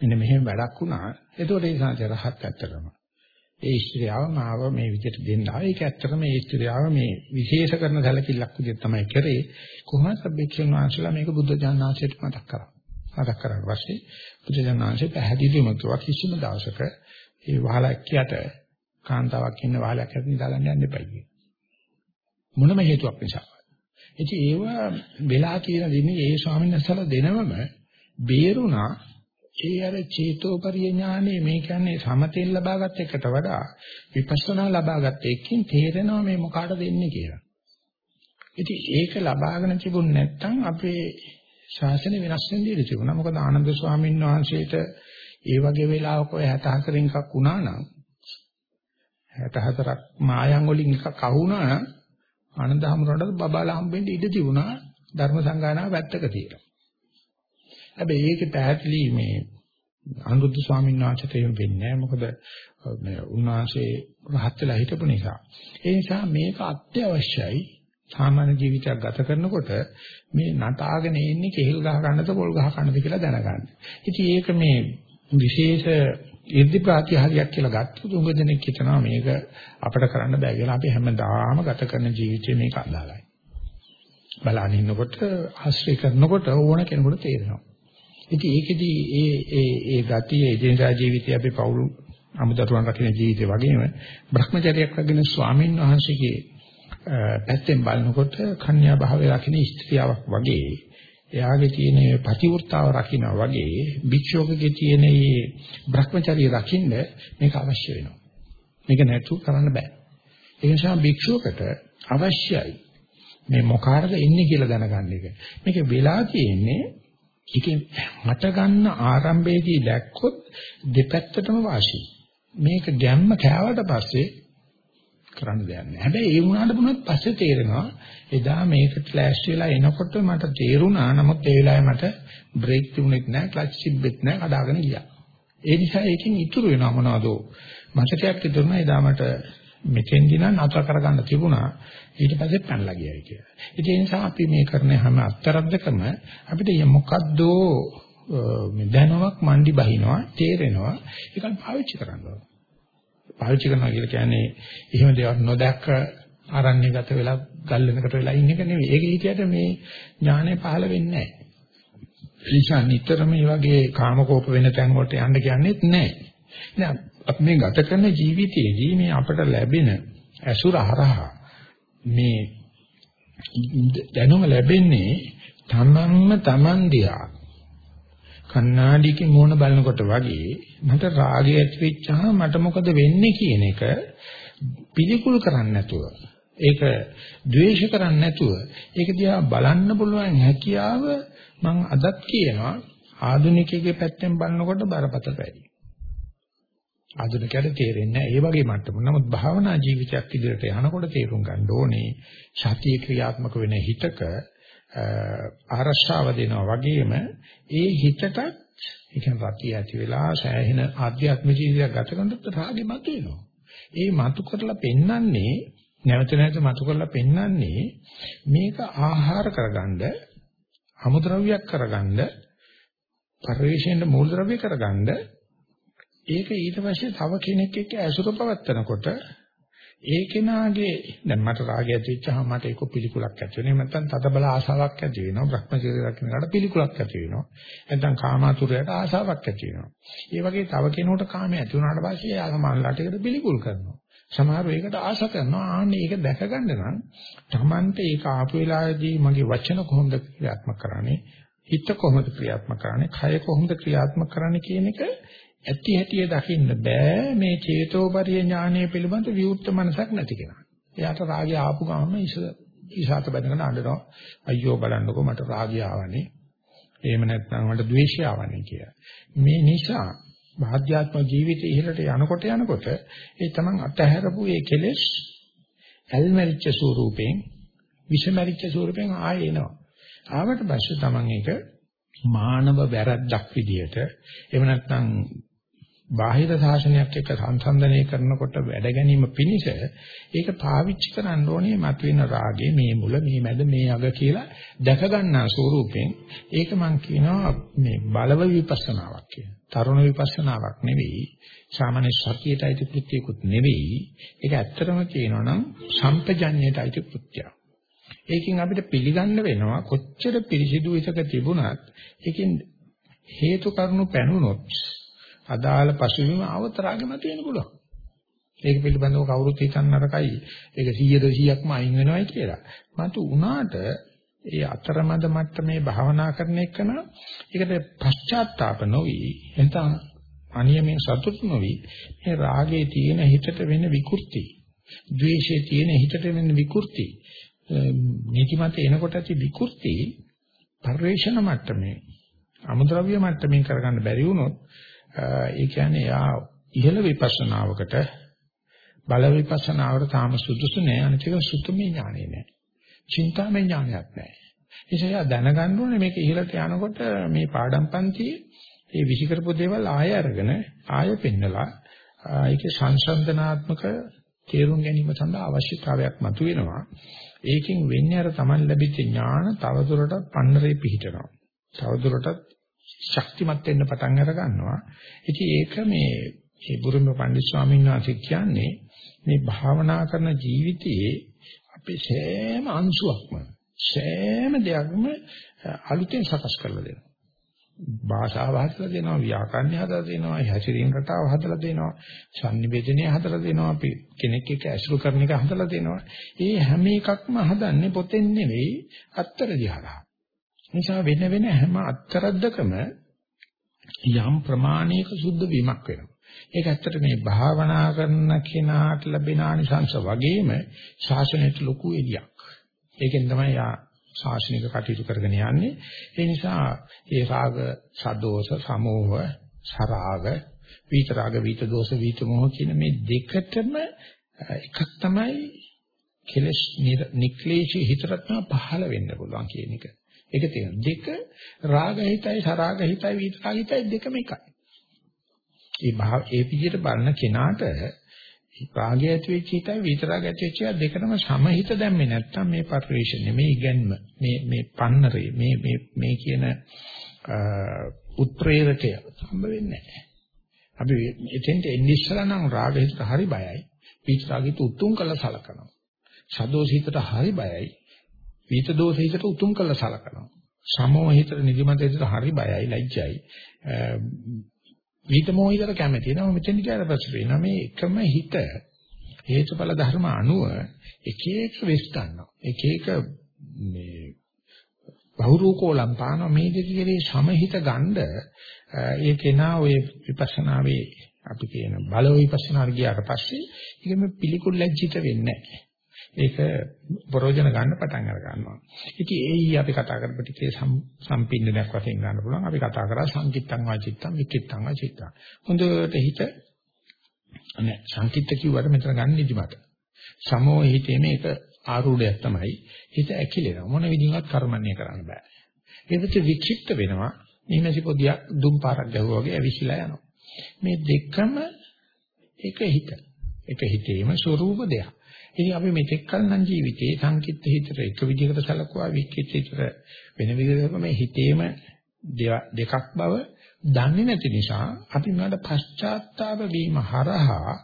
මෙන්න මෙහෙම වැඩක් වුණා. ඒතකොට ඒ සංසය රහත් ඇත්තටම. ඒ ස්ත්‍රියව මාව මේ විදිහට දෙන්න ආවා. ඒක ඇත්තටම මේ ස්ත්‍රියව මේ විශේෂ කරන සැලකිල්ලක් විදිහට තමයි කරේ. කොහොමද භික්ෂුන් වහන්සේලා මේක බුද්ධ ඥානාංශයට මතක් කරා. මතක් කරාට පස්සේ බුද්ධ ඥානාංශය පැහැදිලිවම කිව්වා කිසිම දවසක ඒ වහලක්කියට කාන්තාවක් ඉන්න වහලක්කියට නිදාගන්න යන්න එපා කියලා. මොනම හේතුවක් නිසා. ඉතින් ඒව වෙලා කියන දෙන්නේ ඒ ස්වාමීන් වහන්සේලා දෙනවම බේරුණා ඒ අර චේතෝපරිය ඥානෙ මේ කියන්නේ සමතෙන් ලබාගත් එකට වඩා විපස්සනා ලබාගත් එකකින් තේරෙනවා මේ මොකාට දෙන්නේ කියලා. ඉතින් ඒක ලබාගෙන තිබුණ නැත්නම් අපේ ශාසනය වෙනස් වෙන්න ඉඩ තිබුණා. මොකද ආනන්ද ස්වාමීන් වහන්සේට ඒ වගේ වෙලාවක ඔය 64න් එකක් වුණා නම් 64ක් මායන් වලින් එකක් අහුණා නම් ආනන්ද හැමෝටම බබාලා හම්බෙන්න ඉඩ තිබුණා ධර්ම සංගායනාව පැත්තක තියලා. හැබැයි ඒක පැහැදිලි මේ අනුරුද්ධ ස්වාමීන් වහන්සේට එහෙම වෙන්නේ නැහැ. මොකද මේ උන්වහන්සේ රහත් වෙලා හිටපු නිසා. ඒ නිසා මේක අත්‍යවශ්‍යයි. සාමාන්‍ය ජීවිතයක් ගත කරනකොට මේ නටාගෙන ඉන්නේ කෙහෙල් ගහ ගන්නද පොල් ගහ ගන්නද කියලා දැනගන්න. ඉතින් ඒක මේ විශේෂ ඉර්ධි ප්‍රාතිහාර්යයක් කියලා ගත්තොත් උඟ දෙනෙක් හිතනවා මේක අපිට කරන්න බෑ කියලා. අපි හැමදාම ගත කරන ජීවිතේ මේක අදාළයි. බලන ඉන්නකොට ආශ්‍රය කරනකොට ඕන කෙනෙකුට තේරෙනවා. ඉතින් ඒකෙදි ඒ ඒ ඒ ගතිය එදිනදා ජීවිතයේ අපි පෞල් අමුදරුවන් රකින්න ජීවිතේ වගේම Brahmacharyaක් රකින්න ස්වාමීන් වහන්සේගේ පැත්තෙන් බලනකොට කන්‍යා භාවය රකින්න ස්ත්‍රියාවක් වගේ එයාගේ තියෙන ප්‍රතිවෘත්තාව රකින්න වගේ භික්ෂුවකගේ තියෙන මේ Brahmacharya රකින්න මේක අවශ්‍ය වෙනවා. මේක නැතුව කරන්න බෑ. ඒ නිසා භික්ෂුවකට අවශ්‍යයි මේ මොකාරද ඉන්නේ කියලා දැනගන්න එක. මේක වෙලා තියෙන්නේ ඒකෙන් හට ගන්න ආරම්භයේදී දැක්කොත් දෙපැත්තටම වාසියි. මේක ගැම්ම කෑවට පස්සේ කරන්න දෙයක් නැහැ. හැබැයි ඒ වුණාට වුණත් පස්සේ තේරෙනවා එදා මේකට ක්ලෑෂ් වෙලා එනකොට මට තේරුණා නමුත් ඒ වෙලාවේ මට බ්‍රේක් තිබුණෙත් නැහැ, ක්ලච් තිබෙත් නැහැ, කඩාගෙන ගියා. ඒ නිසා ඒකෙන් ඉතුරු වෙනවා මොනවද? මතකයක් ඉතුරුනා එදා මට මෙතෙන්දී නම් නතර කරගන්න තිබුණා ඊට පස්සේ පැනලා ගියයි කියලා. ඒ නිසා අපි මේ කරන හැම අත්තරද්දකම අපිට මොකද්ද මේ දැනුමක් මණ්ඩි බහිනවා තේරෙනවා ඒක පාවිච්චි කරන්න ඕන. පාවිච්චි කරනවා කියලා කියන්නේ එහෙම දේවල් නොදැක්ක ආරණ්‍යගත වෙලා ගල් වෙනකට වෙලා ඉන්න එක නෙවෙයි. ඒක හිතියට මේ ඥානය පහළ වෙන්නේ නැහැ. නිසා නිතරම මේ වගේ කාමකෝප වෙන තැන් වලට යන්න කියන්නේත් නැහැ. දැන් අපි මේ ගත කරන ජීවිතයේදී මේ අපට ලැබෙන ඇසුර හරහා මේ දැනුම ලැබෙන්නේ තමන්ම තමන් දිහා කණ්ණාඩියකින් මූණ බලනකොට වගේ මට රාගය ඇති වෙච්චහම මට මොකද වෙන්නේ කියන එක පිළිකුල් කරන්නේ නැතුව ඒක ද්වේෂ කරන්නේ නැතුව ඒක දිහා බලන්න පුළුවන් හැකියාව මම අදත් කියනවා ආධුනිකයෙකුගේ පැත්තෙන් බලනකොට බරපතල වැඩි. ආධුනිකයට තේරෙන්නේ නැහැ ඒ වගේ මට්ටම. නමුත් භාවනා ජීවිතයක් ඉදිරියට යනකොට තේරුම් ගන්න ඕනේ සතිය ක්‍රියාත්මක වෙන හිතක ආරක්ෂාව දෙනවා වගේම ඒ හිතට ඒ කියන්නේ රතිය ඇති වෙලා සෑහෙන ආධ්‍යාත්මික ජීවිතයක් ගත කරනකොට රාගෙ මතුවෙනවා. ඒ මතු කරලා පෙන්වන්නේ නැවත නැවත මතු කරලා පෙන්වන්නේ මේක ආහාර කරගන්න අමුද්‍රව්‍යයක් කරගන්න පරිවේශයෙන් මූලද්‍රව්‍ය කරගන්න ඒක ඊට පස්සේ තව කෙනෙක් එක්ක ඇසුර පවත්නකොට ඒ කෙනාගේ දැන් මට රාගය ඇති වෙච්චහම මට ඒක පිළිකුලක් ඇති වෙනවා. නැත්නම් තදබල ආසාවක් ඇති වෙනවා. භ්‍රමචර්ය රකින්නකට පිළිකුලක් ඇති වෙනවා. නැත්නම් කාමාතුරයට ආසාවක් ඇති වෙනවා. ඒ වගේ තව කෙනෙකුට කාමය ඇති වුණාට පස්සේ ආ සමානලට ඒකට පිළිකුල් කරනවා. සමහරව ඒකට ආශ කරනවා. ආන්නේ ඒක දැක ගන්න නම් Tamante ඒක ආපු වෙලාවේදී මගේ වචන කොහොමද ක්‍රියාත්මක කරන්නේ? හිත කොහොමද ක්‍රියාත්මක කරන්නේ? කය කොහොමද ක්‍රියාත්මක කරන්නේ කියන එක ඇති හැටිය දකින්න බෑ මේ චේතෝපරිය ඥානය පිළිබඳ විවුර්ත මනසක් නැති කෙනා. එයාට රාගය ආපු ගමන් ඉස ඉසాత බඳගෙන අඬනවා. අයියෝ බලන්නකෝ මට රාගය ආවනේ. එහෙම නැත්නම් මට ද්වේෂය ආවනේ කියලා. මේ නිසා භාධ්‍යාත්මක ජීවිතය ඉහළට යනකොට යනකොට ඒ තමන් අතහැරපු ඒ කෙලෙස් ඇල්මරිච්ච ස්වරූපයෙන් විෂමරිච්ච ස්වරූපයෙන් ආයෙ එනවා. ආවට පස්සේ තමන් ඒක මානව වැරද්දක් විදියට එහෙම නැත්නම් බාහිර සාසනයක් එක්ක සංසන්දනය කරනකොට වැඩ ගැනීම පිණිස ඒක පාවිච්චි කරන්න ඕනේ මතුවෙන රාගේ මේ මුල මේ මැද මේ අග කියලා දැක ගන්නා ස්වරූපෙන් ඒක මම කියනවා මේ බලව විපස්සනාවක් කියන. තරුණ විපස්සනාවක් නෙවෙයි සාමාන්‍ය සතියට අයිති කෘත්‍යකුත් නෙවෙයි ඒක ඇත්තටම කියනවා නම් සම්පජඤ්ඤයට අයිති කෘත්‍යයක්. ඒකෙන් අපිට පිළිගන්න වෙනවා කොච්චර පිරිසිදු විසක තිබුණත් ඒකෙන් හේතු කරුණු පැනුනොත් අදාළ පසුබිම අවතරාගෙම තියෙන පුළුවන්. ඒක පිළිබඳව කවුරුත් හිතන්න නරකයි. ඒක 100 200ක්ම අයින් වෙනවයි කියලා. මතු උනාට ඒ අතරමැද මට්ටමේ භාවනා කරන එකන ඒකට පශ්චාත්තාප නොවි එතන අනියමෙන් සතුටු නොවි මේ රාගයේ තියෙන හිතට වෙන විකෘති ද්වේෂයේ තියෙන හිතට වෙන විකෘති නීතිමත් එනකොට ඇති විකෘති පරිවේෂණ මට්ටමේ අමුද්‍රව්‍ය මට්ටමින් කරගන්න බැරි වුණොත් ඒ කියන්නේ යා ඉහළ විපස්සනාවකට බල විපස්සනාවට තාම සුදුසු නෑ අනිත් එක සුතුමේ ඥානෙ නෑ. චින්තාමය ඥානයක් නෑ. ඒසයා දැනගන්න ඕනේ මේක ඉහළට යනකොට මේ පාඩම් පන්තියේ මේ විෂිකරපු දේවල් ආය අරගෙන ආය පෙන්නලා ඒකේ සංසන්දනාත්මක තේරුම් ගැනීම සඳහා අවශ්‍යතාවයක් මතුවෙනවා. ඒකෙන් වෙන්නේ අර Taman ලැබිච්ච ඥාන තවදුරටත් පන්නරේ පිහිටනවා. තවදුරටත් ශක්තිමත් වෙන්න පටන් අර ගන්නවා. ඉතින් ඒක මේ මේ බුරුම පණ්ඩිත ස්වාමීන් වහන්සේ කියන්නේ මේ භාවනා කරන ජීවිතයේ අපේ සෑම අංශුවක්ම සෑම දෙයක්ම අලුතෙන් සකස් කරලා දෙනවා. භාෂාව හදලා දෙනවා, ව්‍යාකරණය හදලා දෙනවා, හැසිරීම රටාව හදලා දෙනවා, sannivedanaය හදලා දෙනවා, අපි කෙනෙක් එක්ක ඇසුරු කරන එක හදලා දෙනවා. ඒ හැම එකක්ම හදන්නේ පොතෙන් නෙවෙයි අත්තරදී හරහා. නිසා වෙන වෙන හැම අත්තරද්දකම යම් ප්‍රමාණයක සුද්ධ වීමක් වෙනවා. ඒක ඇත්තට මේ භාවනා කරන කෙනාට ලැබෙන ආනිසංස වගේම ශාසනයට ලොකු එළියක්. ඒකෙන් තමයි යා ශාසනික කටයුතු කරගෙන යන්නේ. ඒ නිසා ඒ රාග, සදෝෂ, සමෝහ, සරාග, විතරාග, විත දෝෂ, විත මොහ කියන මේ දෙකටම එකක් තමයි කෙලස් නික්ලේශී හිතරත් පහළ වෙන්න පුළුවන් කියන එක. ඒක තියෙනවා. දෙක රාග හිතයි, සරාග හිතයි, විතරාග හිතයි දෙකම එකයි. ඒ භාව ඒ විදිහට බලන කෙනාට රාගය ඇති වෙච්ච හිතයි විතරාග ඇති වෙච්ච හිත දෙකම සමහිත දැම්මේ නැත්තම් මේ පරිශ්‍රණය මේ ඉගැන්ම මේ මේ පන්නරේ මේ මේ මේ කියන උත්ප්‍රේරකය හම්බ වෙන්නේ නැහැ. අපි එතෙන්ට එන්නේ ඉස්සලා නම් රාගහිත හරි බයයි. විතරාගිත උතුම් කළ සලකනවා. සදෝෂිතට හරි බයයි. විත දෝෂිතට උතුම් කළ සලකනවා. සමෝහිතට නිදිමත හිතට හරි බයයි ලැජ්ජයි. විත මොහිතට කැමති නම මෙතෙන් කියලා පස්සේ වෙනවා. මේ එකම හිත හේතුඵල ධර්ම අනුව එක එක වෙස් ගන්නවා. එක එක මේ බහුරූපෝලම් පාන මේ දෙකේ සමහිත ගන්න ඒ කෙනා ඔය විපස්සනාවේ අපි කියන බල විපස්සනාට ගියාට පස්සේ ඒකෙම පිළිකුල් ලැජ්ජිත වෙන්නේ නැහැ ඒක ප්‍රයෝජන ගන්න පටන් අර ගන්නවා. ඉතින් ඒයි අපි කතා කරපු ටිකේ සම්පින්නයක් වශයෙන් ගන්න පුළුවන්. අපි කතා කරා සංකිට්තං වාචිත්තං විකිට්තං වාචිත්තං. හොඳට හිත අනේ සංකිට්ත කිව්වට මෙතන ගන්න නිදිමත. සමෝ හිතේ මේක ආරූඪයක් තමයි. හිත ඇකිලෙනවා. මොන විදිහකට කර්මන්නේ කරන්න බෑ. ඒකට වික්ෂිප්ත වෙනවා. නිමැසි පොදියක් දුම් පාරක් ගැහුවා වගේ ඇවිසිලා යනවා. මේ දෙකම එක හිත. එක හිතේම ස්වરૂප දෙයක්. ඉතින් අපි මෙතෙක් කල නම් ජීවිතේ සංකිට්ඨ හිතට එක විදිහකට සැලකුවා වික්කිට හිතට වෙන විදිහකට මේ හිතේම දෙකක් බව දන්නේ නැති නිසා අපි මට පශ්චාත්තාප වීම හරහා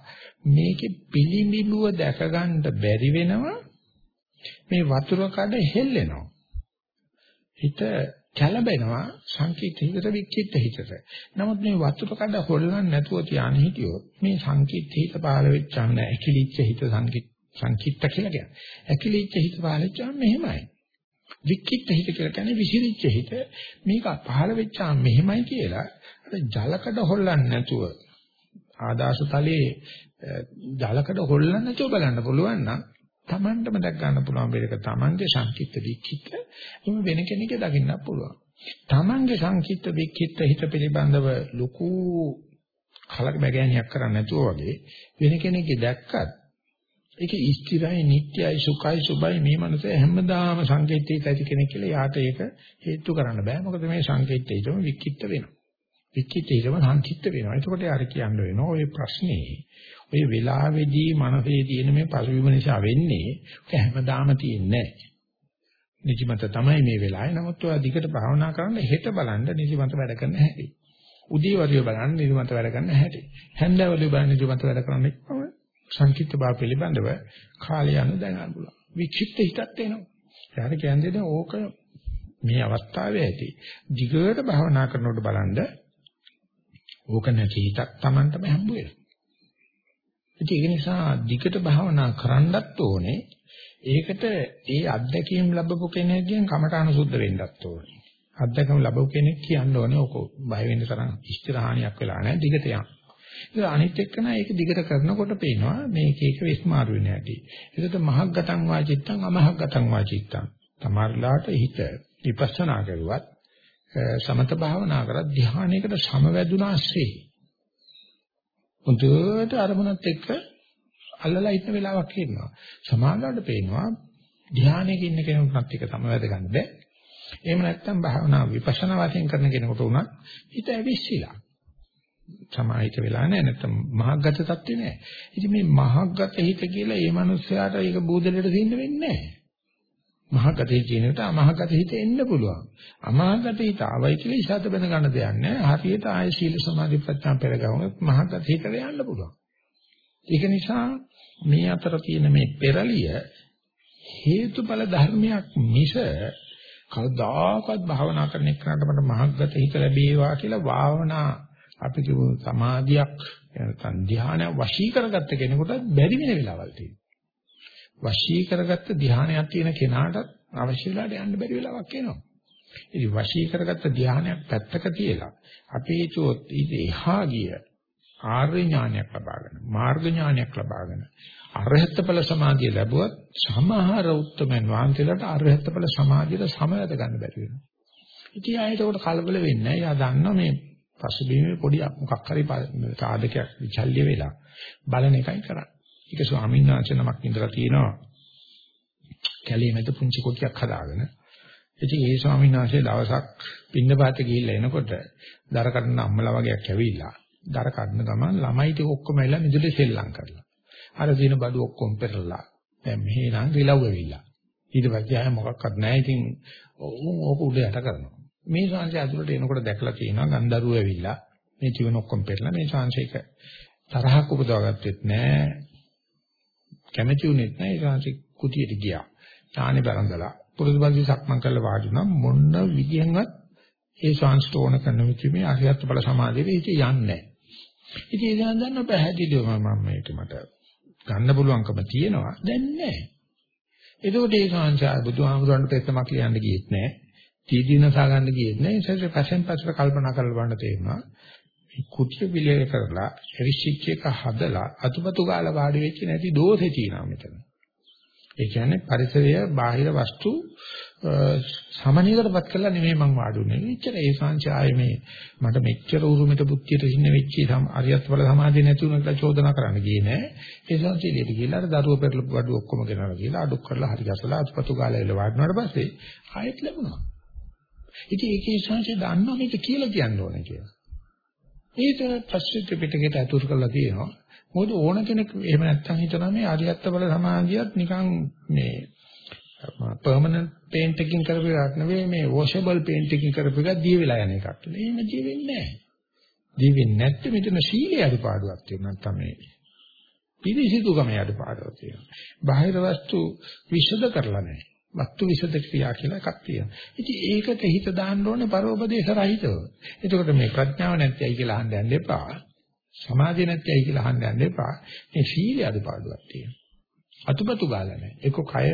මේකේ පිළිඹුව දැක ගන්න බැරි වෙනවා මේ වතුර කඩ හෙල්ලෙනවා හිත කැළඹෙනවා සංකීර්ත හිතට වික්කිට හිතට. නමුත් මේ වතුර කඩ හොල්ලන්නේ නැතුව තියාන හිටියොත් මේ සංකීර්ත හිත පහළ වෙච්චාම නෑ. ඇකිලිච්ච හිත සංකීර්ත සංකිට්ත කියලා කියන්නේ. ඇකිලිච්ච හිත පහළච්චාම මෙහෙමයි. වික්කිට්ත හිත කියලා කියන්නේ විසිරිච්ච හිත. මේක පහළ වෙච්චාම මෙහෙමයි කියලා අර ජලකඩ හොල්ලන්නේ නැතුව ආදාස තලයේ ජලකඩ හොල්ලන්නේ නැතුව බලන්න පුළුවන් නම් Tamanටම දැක් ගන්න පුළුවන් මේක Tamanගේ සංකිට්ත වික්කිට්ත එහෙම වෙන කෙනෙක්ගේ දකින්න පුළුවන්. Tamanගේ සංකිට්ත වික්කිට්ත හිත පිළිබඳව ලොකු කලක බැගෑනියක් කරන්නේ නැතුව වගේ වෙන කෙනෙක්ගේ දැක්කත් ඒක ස්ථිරයි, නිට්ටයයි, සුඛයි, සුබයි මේ මනස හැමදාම සංකේතයක ඇති කෙනෙක් කියලා යාට ඒක හේතු කරන්න බෑ. මොකද මේ සංකේතයටම වික්කිට වෙනවා. වික්කිටේටම සංකිට වෙනවා. එතකොට යාර කියන්න වෙනවා ඔය ප්‍රශ්නේ ඔය වෙලාවේදී මනසේ තියෙන මේ පසුබිම නිසා වෙන්නේ ඒක හැමදාම තියෙන්නේ නැහැ. නිදිමත තමයි මේ වෙලාවේ. නමුත් ඔය දිගට භාවනා කරන්න හෙට බලන්න නිදිමත වැඩ කරන්න හැටි. උදේවරුේ බලන්න නිදිමත වැඩ කරන්න හැටි. හැන්දෑවරුේ බලන්න නිදිමත වැඩ කරන්න සංකීර්ත බව පිළිබඳව කාලය යන දැනගන්න පුළුවන්. වික්ෂිප්ත හිතක් එනවා. එයාට කියන්නේ ඕක මේ අවස්ථාවේ ඇති. දිගට භාවනා කරනකොට බලන්න ඕක නැති හිතක් Tamanටම හම්බ වෙනවා. ඒක නිසා දිගට භාවනා කරන්නත් ඕනේ. ඒකට ඒ අත්දැකීම් ලැබපු කෙනෙක්ගෙන් කමඨාන සුද්ධ වෙන්නත් ඕනේ. අත්දැකීම් ලැබපු කෙනෙක් කියන්න ඕනේ ඕක බය වෙන්න තරම් ඉස්තිරහානියක් වෙලා නැහැ දිගට යන්න. ඒක අනිත් එක්කන ඒක දිගට කරනකොට පේනවා මේක එක විස්මාරු වෙන හැටි. ඒකට මහග්ගතං වාචිත්තං අමහග්ගතං වාචිත්තං. තමාරලාට හිත විපස්සනා කරුවත් සමත භාවනා කරත් ධ්‍යානයකට සමවැදුනාසේ. උන්ට අරමුණත් එක්ක අල්ලලා ඉන්න වෙලාවක් ඉන්නවා. සමාගාඩ පේනවා ධ්‍යානයක ඉන්න කෙනෙකුට එක සමවැද ගන්න බෑ. එහෙම නැත්නම් භාවනා විපස්සනා වශයෙන් කරන කෙනෙකුට උනත් හිත ඇවිස්සීලා. සමාහිත වෙලා නැහැ නැත්නම් මහග්ගත තත්ත්වේ නැහැ. ඉතින් මේ මහග්ගත හිත කියලා ඒ මනුස්සයාට ඒක බූදලට දෙන්න වෙන්නේ නැහැ. මහග්ගත හිත කියනකට අමහග්ගත හිත එන්න පුළුවන්. අමහග්ගත හිත ආවයි කියලා ඉසත බඳ ගන්න දෙයක් නැහැ. හරියට ආය සීල සමාධි ප්‍රඥා පෙරගවුනොත් මහග්ගත හිතට යන්න පුළුවන්. ඒක නිසා මේ අතර තියෙන මේ පෙරලිය හේතුඵල ධර්මයක් මිස කවදාකවත් භාවනා කරන එකට මට මහග්ගත හිත ලැබේවා කියලා භාවනා අපි කියමු සමාධියක් නැත්නම් ධ්‍යාන වශී කරගත්ත කෙනෙකුට බැරි වෙන වෙලාවල් තියෙනවා. වශී කරගත්ත ධ්‍යානයක් තියෙන කෙනාට අවශ්‍ය වෙලාවට යන්න බැරි වෙලාවක් එනවා. ඉතින් වශී කරගත්ත ධ්‍යානයක් පැත්තක තියලා අපි හිතුවොත් ඊට එහා ගිය ආර්ය ඥානයක් ලබාගෙන මාර්ග ඥානයක් ලබාගෙන අරහත් ඵල සමාධිය ලැබුවත් සමහර උත්තරමන් වහන්සේලාට අරහත් ඵල සමාධියට සමවැද ගන්න බැරි වෙනවා. ඉතින් ආයෙත් උකට කලබල වෙන්නේ නැහැ. එයා දන්නවා මේ පසුබිමේ පොඩි මොකක් හරි සාධකයක් විචල්්‍ය වෙලා බලන එකයි කරන්නේ. ඒක ස්වාමීන් වහන්සේ නමක් ඉඳලා තියෙනවා. කැලේ මැද පුංචි කොටියක් හදාගෙන. ඉතින් ඒ ස්වාමීන් වහන්සේ දවසක් පින්නපාත ගිහිල්ලා එනකොට දර කඩන අම්මලා වගේක් ඇවිල්ලා දර කඩන ගමන් ළමයි ටික ඔක්කොම ඇවිල්ලා මිදුලේ සෙල්ලම් කරලා. අර දින බඩු ඔක්කොම පෙරලා. දැන් මෙහෙ නම් රිලව් වෙවිලා. ඊට පස්සේ ආය මොකක්වත් නැහැ. ඉතින් උන් ඕක උඩ යට කරනවා. මේ ශාංශය ඇතුළට එනකොට දැකලා තියෙනවා ගන්දරුව ඇවිල්ලා මේ ජීවන ඔක්කොම පෙරලා මේ ශාංශයක තරහක් උපදවාගත්තෙත් නැහැ. කැමැති උනේත් නැහැ. ඒ ශාංශي කුටියට ගියා. ඥානෙ බරඳලා පුරුදුබන්දි සක්මන් කරලා වාඩි වුණා මොන විදියෙන්වත් ඒ ශාංශට ඕන කරන විදිහ මේ අරියත් බල සමාධියේ ඒක යන්නේ නැහැ. ඉතින් ඒ දැන දන්න පැහැදිලිව මම මේක මට ගන්න පුළුවන්කම තියෙනවා දැන් නැහැ. එතකොට ඒ ශාංශය බුදුහාමුදුරන්ට පෙත්තමක් ලියන්න ගියෙත් නැහැ. තීදීනසා ගන්න ගියෙත් නැහැ. ඒ නිසා පස්සෙන් පස්සට කල්පනා කරලා බලන්න තේරෙනවා. කුටිය පිළියෙල කරලා රිසිච් එක හදලා අතුපතු ගාලා වාඩි වෙච්ච නැති දෝෂේ තියෙනවා මෙතන. ඒ කියන්නේ පරිසරය බාහිර වස්තු සමනීයකටපත් කළා නෙමෙයි මං වාඩුනේ. එච්චර ඒ සංචය ආයේ මේ මට මෙච්චර උරුමෙට බුද්ධියට ඉන්න වෙච්චි අරියත් වල සමාධිය නැති වුණා කියලා චෝදනා කරන්න ගියේ නෑ. ඒ සංචයලියට ගිහලා අර දරුව පෙරලපු බඩු ඔක්කොම ගෙනලා ගිහලා අඩු කරලා හරි ගැසලා අතුපතු ගාලා එල වාඩිනාට පස්සේ ආයෙත් ලැබුණා. ඉතින් ඒකේ සංචය දන්නවා මේක කියලා කියන්න ඕනේ කියලා. ඒක පස්සේ පිටකයට අතුරු කරලා තියෙනවා. මොකද ඕන කෙනෙක් එහෙම නැත්තම් හිතනවා මේ ආර්යත්ත බල සමාධියත් නිකන් මේ පර්මනන්ට් පේන්ට් එකකින් කරපු එකක් නෙවෙයි මේ වොෂබල් පේන්ට් එකකින් කරපු එක දී වෙලා යන එකක්. එහෙම දී වෙන්නේ නැහැ. දී වෙන්නේ නැත්නම් මෙතන සීලේ අඩුපාඩුවක් තියෙනවා නැත්තම් මේ පිරිසිදුකමේ අඩුපාඩුවක් තියෙනවා. බාහිර වස්තු විෂද කරලා නැහැ. වස්තු විෂද ක්‍රියා කියලා එකක් තියෙනවා. ඉතින් ඒකට හිත දාන්න ඕනේ පරෝපදේශ රහිතව. එතකොට මේ ප්‍රඥාව නැත්‍යයි කියලා අහන්න යන්න එපා. සමාධිය නැත්‍යයි කියලා අහන්න යන්න එපා. මේ සීලේ අඩුපාඩුවක් තියෙනවා. අතුපතු ගාලා නැහැ. ඒක කය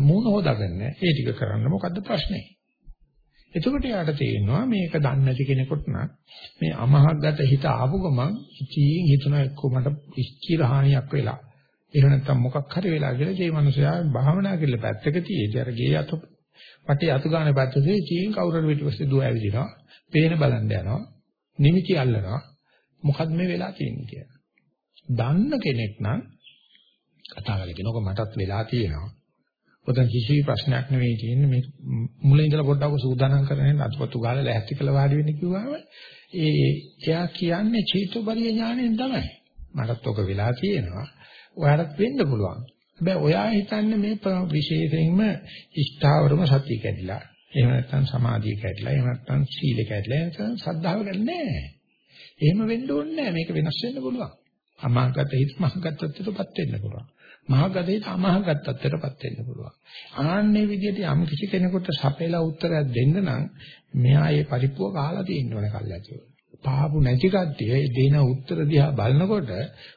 මූණ හොදාගන්න. ඒ ටික කරන්න මොකද්ද ප්‍රශ්නේ? එතකොට යාට තේරෙනවා මේක දන්නේ නැති කෙනෙකුට නම් මේ අමහග්ගත හිත ආපු ගමන් ඉතින් හිතන එක්ක මට ස්ථිර හානියක් වෙලා. එහෙම නැත්නම් මොකක් හරි වෙලා කියලා ඒ මනුස්සයා භාවනා කරලා පැත්තක තියේදී අර ගේ අත වටේ අතු ගන්න පැත්තේ චීන් කවුරුර පිටිපස්සේ දුව ඇවිදිනවා. පේන බලන්න යනවා. නිමිති අල්ලනවා. මොකද්ද මේ වෙලා තියෙන්නේ කියලා. දන්න කෙනෙක් නම් කතා කරලා කියනකො මටත් වෙලා තියෙනවා. ඔතන කිසි ප්‍රශ්නයක් නෙවෙයි තියෙන්නේ මේ මුලින් ඉඳලා පොඩ්ඩක් සූදානම් කරගෙන අත්පොතු ගාලා ලැහැත්ති කළ වාඩි වෙන්න කිව්වම ඒ එයා කියන්නේ චේතෝපරිය ඥාණයෙන් තමයි. මටත් ඔක වෙලා තියෙනවා. ඔයාලට වෙන්න පුළුවන්. හැබැයි ඔයා හිතන්නේ මේ විශේෂයෙන්ම ඉෂ්ඨාවරම සතිය කැඩිලා. එහෙම නැත්නම් සමාධිය කැඩිලා. එහෙම නැත්නම් සීල කැඩිලා. එහෙම නැත්නම් සද්ධාව කැඩිලා නැහැ. එහෙම වෙන්න ඕනේ නැහැ. මේක වෙනස් වෙන්න පුළුවන්. අමහගත හිත මහගත තත්ත්වයටපත් වෙන්න පුළුවන්. මහගතේට අමහගත තත්ත්වයටපත් වෙන්න පුළුවන්. ආන්නේ විදිහට යම් කිසි කෙනෙකුට සපේලා උත්තරයක් දෙන්න නම් මෙහා ඒ පරිප්පුව කාලා තියෙන්න ඕනේ කල්ලාචෝ. පාපු නැති කට්ටිය දෙන උත්තර දිහා බලනකොට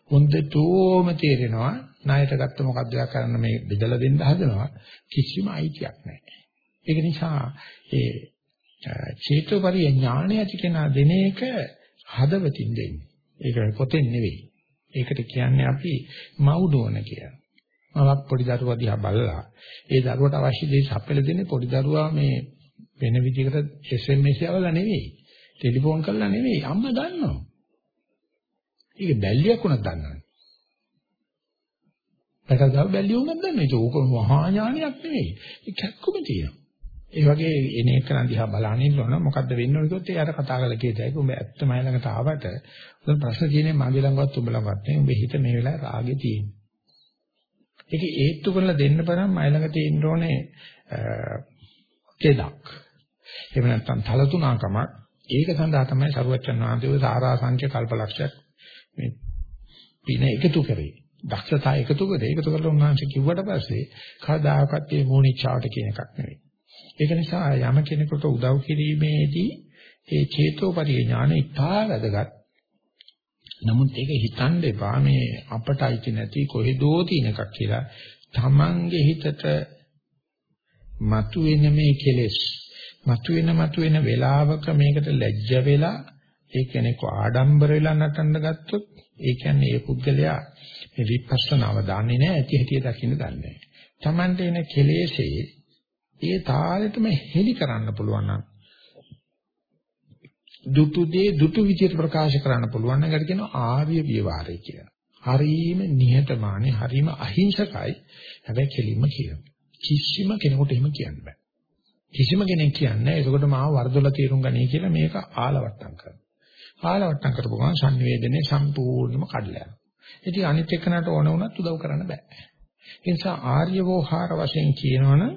හොඳටම තේරෙනවා ණයට ගත්ත මොකද්ද කරන්න මේ බෙදලා දෙන්න හදනවා කිසිම අයිතියක් නැහැ. ඒක නිසා ඒ චේතෝපරිය ඥාණය ඇති කෙනා දෙන එක හදවතින් දෙන්නේ. ඒක පොතෙන් නෙවෙයි. ඒකට කියන්නේ අපි මවුඩෝන කියලා. මමක් පොඩි දරුවා දිහා බලලා ඒ දරුවට අවශ්‍ය දේ සපයලා දෙන්නේ පොඩි දරුවා මේ වෙන විදිහකට SMS යවලා නෙවෙයි. ටෙලිෆෝන් කරලා නෙවෙයි. අම්මා දන්නවා. ඒක බැල්ලියක් උනත් දන්නවනේ. පැටදාව බැල්ලිය උනත් දන්නේ. ඒක ඕක මහා ඥානයක් නෙවෙයි. ඒ කැක්කුම තියෙනවා. ඒ වගේ එන එක දිහා බලන ඉන්නවනම් මොකද්ද වෙන්න ඕන කිව්වොත් එයාට කතා කරලා කියතයි උඹ ඇත්තම ළඟට ආවට උඹ ප්‍රශ්න තියෙන්නේ මගේ ළඟවත් උඹ ළඟවත් නෙවෙයි උඹ හිත මේ වෙලාවේ රාගේ තියෙන්නේ. ඒක හේතු කරලා දෙන්න බරම් මයි ළඟ තියෙන්න ඕනේ කෙලක්. එහෙම නැත්නම් තලතුණකමක් ඒක සඳහා තමයි සරුවච්චන් වහන්සේ සාරාංශ්‍ය කල්පලක්ෂයක් මේ පින එකතු කරේ. දක්ෂතා එකතු කරේ. ඒකතු කරලා උන්වහන්සේ කිව්වට පස්සේ කවදාකවත් මේ මෝනිච්චාවට කියන එකක් නෙවෙයි. ඒක නිසා යම කෙනෙකුට උදව් කිරීමේදී ඒ චේතෝපරිය ඥාන ඉතා වැදගත්. නමුත් ඒක හිතන්න එපා මේ අපට අයිති නැති කොහෙදෝ තියෙන එකක් කියලා. Tamange හිතට මතුවෙන මේ කෙලෙස් මතුවෙන මතුවෙන වෙලාවක මේකට ලැජ්ජ වෙලා ඒ කෙනෙක් ආඩම්බර වෙලා නටන්න ගත්තොත් ඒ කියන්නේ ඒ පුද්ගලයා මේ විපස්සනාව දන්නේ නැහැ ඇති හැටි දකින්න දන්නේ නැහැ. Tamante එන කෙලෙසේ ඒ තාලෙටම හෙලි කරන්න පුළුවන් නම් දුටු දේ දුටු විදිහට ප්‍රකාශ කරන්න පුළුවන් නම් ඒකට කියනවා ආර්ය විවරය කියලා. හරීම නිහතමානී, හරීම අහිංසකයි. හැබැයි කෙලින්ම කියනවා. කිසිම කෙනෙකුට එහෙම කියන්න බෑ. කිසිම කෙනෙක් කියන්නේ එතකොට මාව වර්ධවල තීරුම් ගනී කියලා මේක ආලවට්ටම් කරනවා. ආලවට්ටම් කරපු ගමන් sannivedanaye සම්පූර්ණයෙන්ම කඩලා යනවා. ඉතින් අනිත් එක්කනට ඕන වුණත් උදව් කරන්න බෑ. ඒ නිසා ආර්ය වෝහාර වශයෙන් කියනවනම්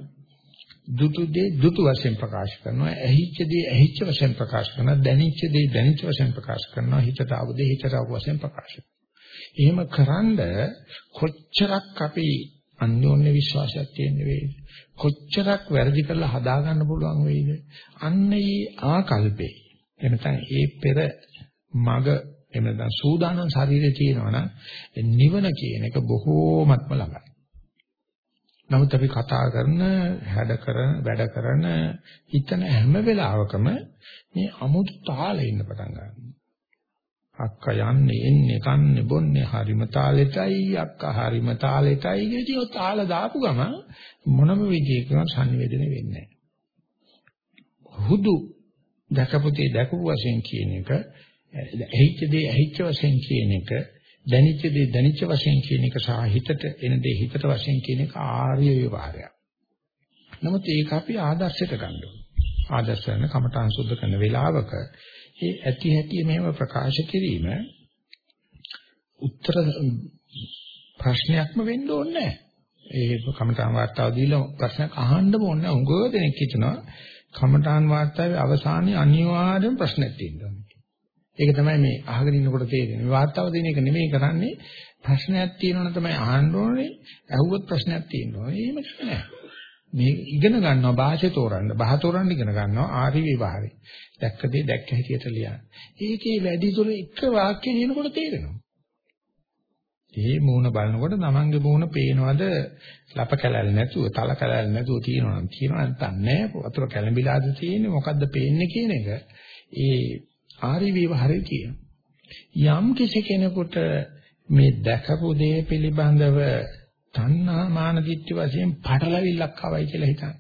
දුතු දේ දුතු වශයෙන් ප්‍රකාශ කරනවා ඇහිච්ච දේ ඇහිච්ච වශයෙන් ප්‍රකාශ කරනවා දැනිච්ච දේ දැනිච්ච වශයෙන් ප්‍රකාශ කරනවා හිතට ආව දේ හිතට ආව වශයෙන් ප්‍රකාශ එහෙම කරන්ඩ කොච්චරක් අපි අන්‍යෝන්‍ය විශ්වාසයක් තියෙන වේද කොච්චරක් වැරදි කරලා හදා ගන්න පුළුවන් වේද අන්න ඒ ආකල්පේ. එනතන ඒ පෙර මග එහෙම නැත්නම් සූදානම් ශරීරය තියෙනවනම් නිවන කියන එක බොහෝමත්ම ළඟයි. නමුත් අපි කතා කරන, හැඩ කරන, වැඩ කරන, හිතන හැම වෙලාවකම මේ අමුතු තාලෙ ඉන්න පටන් ගන්නවා. අක්ක යන්නේ එන්නේ කන්නේ බොන්නේ හරිම තාලෙටයි අක්ක හරිම තාලෙටයි කියදී ඔය තාල දාපු ගම මොනම විදියකින් සංවේදනය වෙන්නේ නැහැ. හුදු දැකපුතේ දැකපු වශයෙන් කියන එක ඇහිච්ච දේ ඇහිච්ච වශයෙන් කියන එක දැනිච්ච දේ දැනිච්ච වශයෙන් කියන එක සහ හිතට එන දේ හිතට වශයෙන් කියන එක ආර්ය විවහාරයක්. නමුත් ඒක අපි ආදර්ශයට ගන්න ඕනේ. ආදර්ශයන කමඨාන් සුද්ධ කරන වෙලාවක ඒ ඇති හැටි මෙහෙම ප්‍රකාශ කිරීම උත්තර ප්‍රශ්නයක්ම වෙන්න ඕනේ නැහැ. ඒ කමඨාන් වාර්තාව දීලා ප්‍රශ්නයක් අහන්න ඕනේ නැහැ. උගව දෙනෙක් හිතනවා කමඨාන් වාර්තාවේ අවසානයේ අනිවාර්යෙන් ප්‍රශ්නයක් තියෙනවා. ඒක තමයි මේ අහගෙන ඉන්නකොට තේරෙන්නේ. මේ වාර්තාව දෙන එක නෙමෙයි කරන්නේ. ප්‍රශ්නයක් තියෙනවනේ තමයි අහන්න ඕනේ. අහුවත් ප්‍රශ්නයක් තියෙනවා. එහෙම නෑ. මේ ඉගෙන ගන්නවා භාෂේ තෝරන්න. භාෂ තෝරන්න ඉගෙන ගන්නවා ආරි විභාරේ. දැක්ක දේ දැක්ක හැටියට ලියන්න. ඒකේ වැඩි දුර එක වාක්‍ය ලියනකොට තේරෙනවා. ඒ මූණ බලනකොට තමන්ගේ මූණ පේනවද ලප කැලල් නැතුව තල කැලල් නැතුව තියෙනවනම් තියෙනව නැත්නම් නෑ වතුර කැළඹිලාද තියෙන්නේ මොකද්ද පේන්නේ කියන එක ඒ ආරි විවහරේ කියනවා. යම් කිසි කෙනෙකුට මේ දැකපු දේ පිළිබඳව තණ්හා මාන දිට්ඨි වශයෙන් පටලවිල්ලක් ආවයි කියලා හිතන්න.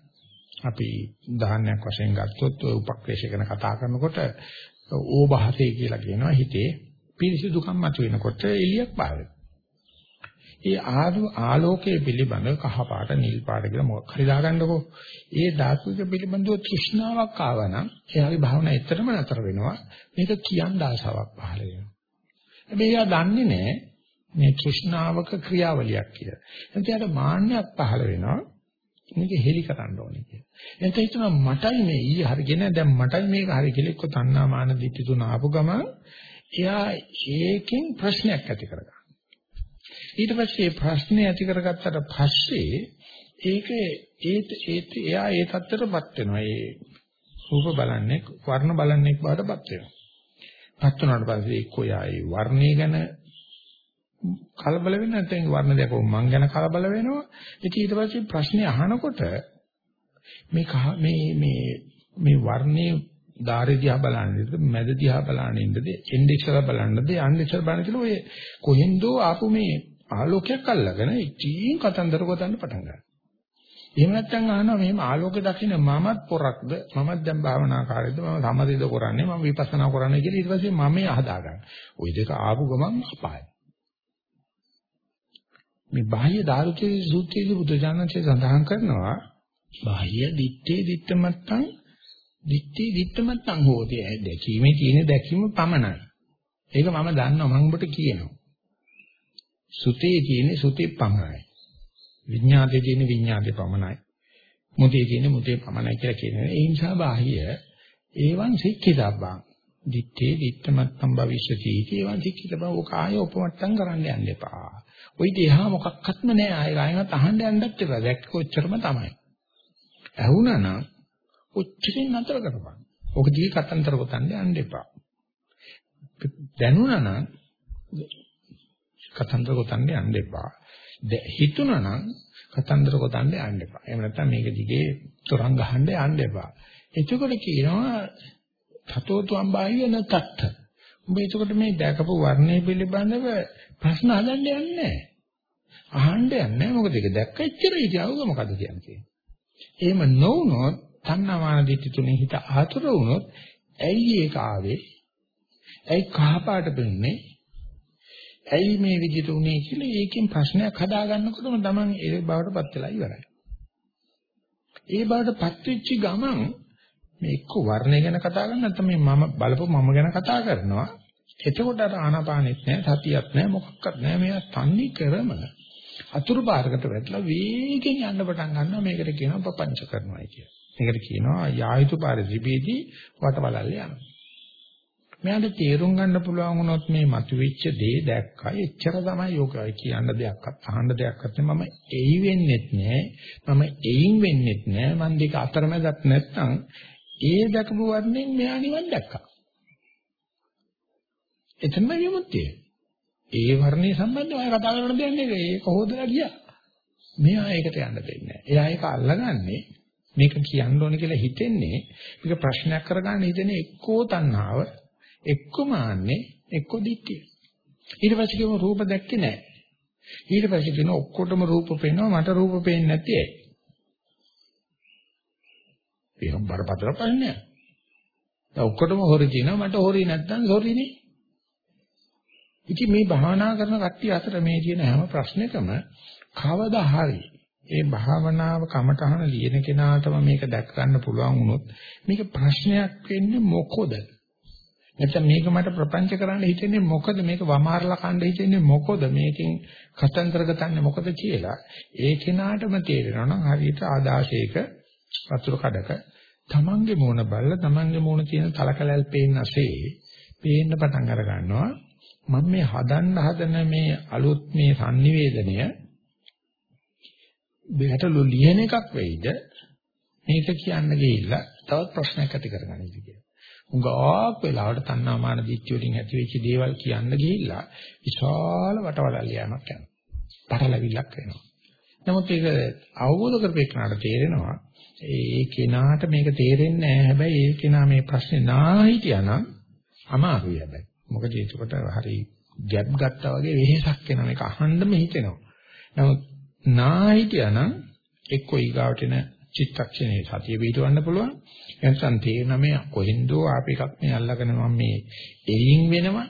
අපි උදාහරණයක් වශයෙන් ගත්තොත් ඔය උපක්‍රේෂ ගැන කතා කරනකොට ඕභාසය කියලා කියනවා හිතේ පිරිසිදුකම් මතුවෙනකොට එළියක් පාවෙන. ඒ ආලෝකයේ පිළිබඳව කහ පාට නිල් පාට කියලා මොකක් හරි දාගන්නකෝ. ඒ ධාතුක පිළිබඳව තෘෂ්ණාවක් ආවනම් එයාගේ භාවනා ඇත්තටම නතර වෙනවා. මේක කියන්න ආසාවක් පහළ වෙනවා. හැබැයි එයා දන්නේ නැහැ මේ තෘෂ්ණාවක ක්‍රියාවලියක් කියලා. එතකොට එයාට මාන්නයක් පහළ වෙනවා. මේක හෙලි කරන්න ඕනේ කියලා. එතකොට හිතනවා මටයි මේ ඊ හරිගෙන දැන් මටයි මේක හරි කියලා එක්ක තණ්හා මාන දිට්ඨි තුන ආපු ගමන් එයා ඒකෙන් ප්‍රශ්නයක් ඇති කරගන්නවා. ඊට පස්සේ ප්‍රශ්නේ ඇති කරගත්තට පස්සේ ඒක ඒ ඒ එයා ඒ தත්තරපත් වෙනවා. ඒ රූප බලන්නේ වර්ණ බලන්නේ බවටපත් වෙනවා. පත් වුණාට පස්සේ එක්කෝ යා ඒ වර්ණය ගැන කලබල වෙන්නේ නැත්නම් වර්ණ දැකෝ මං ගැන කලබල වෙනවා. ඉතින් ඊට පස්සේ ප්‍රශ්නේ අහනකොට මේ මේ මේ මේ වර්ණයේ ධාරි දිහා බලන්නේද මැද දිහා බලන්නේද ඉන්ඩෙක්ස් එක බලන්නද යන්ඩෙක්ස් එක බලන්න කියලා ඔය කොහෙන්දෝ ආපු මේ ආලෝකයක් අල්ලගෙන ඉතින් කතන්දර ගොතන්න පටන් ගන්නවා. එහෙම නැත්නම් අහනවා මෙහෙම ආලෝකය දකින්න මමත් පොරක්ද මමත් දැන් භාවනාකාරීද මම සමතේද කරන්නේ මම විපස්සනා කරන්නේ කියලා ඊට පස්සේ මම හදා ගන්න. ওই දෙක ආපු ගමන් අපායයි. මේ බාහ්‍ය දාරුචේ සූත්‍රයේ බුදුජානකේ සඳහන් කරනවා බාහ්‍ය දිත්තේ දිත්තමත්තං දිත්තේ දිත්තමත්තං හෝති. දැකීමේ තියෙන දැකීම පමණයි. ඒක මම දන්නවා මම ඔබට කියනවා. සුතේ කියන්නේ සුතේ පමණයි. විඥාතේ තියෙන විඥාතේ පමණයි. මුතේ තියෙන මුතේ පමණයි කියලා කියනවා. ඒ නිසා බාහ්‍ය ඒවන් සික්ඛිතබ්බං. දිත්තේ දිත්තමත්තම් භවිෂති ඒවන් සික්ඛිතබ්බ කාය උපමට්ටම් කරන්න යන්න එපා. ওই දෙහා මොකක්වත්ම නෑ ආයෙ ආයෙත් අහන්න යන්නත් එපා. දැක්ක කොච්චරම තමයි. ඇහුණා නම් ඔච්චරින් නතර කරපන්. ඔක දිගේ කතන්දර ගොතන්න යන්න එපා. දැනුණා නම් කතන්දර ගොතන්න යන්න එපා. හිතුණා නම් කතන්දර ගොතන්න යන්න එපා. එහෙම නැත්නම් මේක දිගේ තරංග ගහන්න යන්න එපා. එතකොට කියනවා තතෝතු අම්බායිය නැතත්. උඹ එතකොට මේ දැකපු වර්ණය පිළිබඳව ප්‍රශ්න අහන්න යන්නේ නැහැ. අහන්න යන්නේ මොකද ඒක දැක්ක එච්චරයි කියවුව මොකද කියන්නේ. එහෙම නොවුනොත් තණ්හාමාන දිට්ඨි තුනේ හිත ආතුර වුණොත් ඇයි ඒක ආවේ? ඇයි කහපාට වෙන්නේ? ඇයි මේ විදිහට උනේ කියලා ඒකෙන් ප්‍රශ්නයක් හදාගන්නකොටම Taman ඒ බවටපත් වෙලා ඉවරයි. ඒ බවටපත් වෙච්ච ගමන් මේ එක්ක වර්ණය ගැන කතා කරන්නේ නැත්නම් මේ මම බලපු මම ගැන කතා කරනවා. එතකොට අර ආනාපානෙත් නැහැ, සතියක් නැහැ, මොකක්වත් නැහැ. මේවා තන්නේ කරම අතුරු පාරකට වැටලා වේගෙන් යන්න පටන් ගන්නවා. මේකට කියනවා ප්‍රපංච කරනවායි කියලා. මේකට කියනවා යායුතු පරිදිපේදී වටවලල්ල යනවා. මෙයාට තේරුම් ගන්න පුළුවන් වුණොත් මේ මතුවෙච්ච දේ දැක්කා. එච්චර තමයි යෝගය කියන්න දෙයක්වත් අහන්න දෙයක්වත් මම එයි වෙන්නෙත් නෑ. මම එයින් වෙන්නෙත් නෑ. මම දෙක අතරමැදක් නැත්තම් ඒ දැකපු වර්ණයෙන් මෙයා නිවන් දැක්කා. එතනම විමුක්තිය. ඒ වර්ණයේ සම්බන්ධව අය කතා කරන දෙයක් නෙවෙයි. ඒක හොදලා ගියා. මෙයා ඒකට යන්න දෙන්නේ නැහැ. එයා ඒක අල්ලගන්නේ මේක කියන්න ඕනේ කියලා හිතෙන්නේ මේක ප්‍රශ්නයක් කරගන්න හිතෙන්නේ එක්කෝ තණ්හාව එක්කෝ මාන්නේ එක්කෝ දික්කිය. ඊට පස්සේ කියමු රූප දැක්කේ නැහැ. ඊට පස්සේ කියන ඔක්කොටම රූප පේනවා මට රූප පේන්නේ නැති ඇයි? ඒක බරපතල ප්‍රශ්නයක්. දැන් ඔක්කොටම හොරි කියනවා මට හොරි නැත්නම් හොරිනේ. ඉතින් මේ භාවනා කරන කට්ටිය අතර මේ තියෙන හැම ප්‍රශ්නයකම කවදා හරි ඒ භාවනාව කමටහන ලියන කෙනාටම මේක දැක් ගන්න පුළුවන් වුණොත් මේක ප්‍රශ්නයක් වෙන්නේ මොකද? නැත්නම් මේක මට ප්‍රපංච කරන්න හිතෙන්නේ මොකද? මේක වමාරලා කන්න හිතෙන්නේ මොකද? මේකෙන් කතන්දර ගතන්නේ මොකද කියලා ඒ කෙනාටම තේරෙනවා නම් හරියට ආදාශයක වතුර කඩක තමන්ගේ මූණ බලලා තමන්ගේ මූණ තියෙන තලකලල් පේන්නසේ පේන්න පටන් අර ගන්නවා මම මේ හදන්න හදන මේ අලුත් මේ sannivedanaya බෙහෙතලු ලියන එකක් වෙයිද මේක කියන්න ගිහිල්ලා තවත් ප්‍රශ්නයක් ඇති කරගන්නයිද කියලා. උගාක් වෙලාවට තණ්හාමාන දිට්ඨිය වලින් ඇති වෙච්ච දේවල් කියන්න ගිහිල්ලා විශාල වටවලල් යamak යනවා. පටලවිල්ලක් වෙනවා. නමුත් ඒක අවබෝධ කරපේකනට තේරෙනවා ඒ කෙනාට මේක තේරෙන්නේ නැහැ. හැබැයි ඒ කෙනා මේ ප්‍රශ්නේ නාහිටියානම් අමාරුයි හැබැයි. මොකද ඒකට හරි ගැප් ගත්තා වගේ වෙහෙසක් වෙනවා. මේක අහන්නම හිතෙනවා. නමුත් නාහිටියානම් එක්ක ඊගාවට එන චිත්තක්ෂණේ සතිය පිටවන්න පුළුවන්. එනසන් තේරෙන මේ කොහෙන්දෝ ආප එකක් මේ අල්ලගෙන මම මේ එයින් වෙනවා,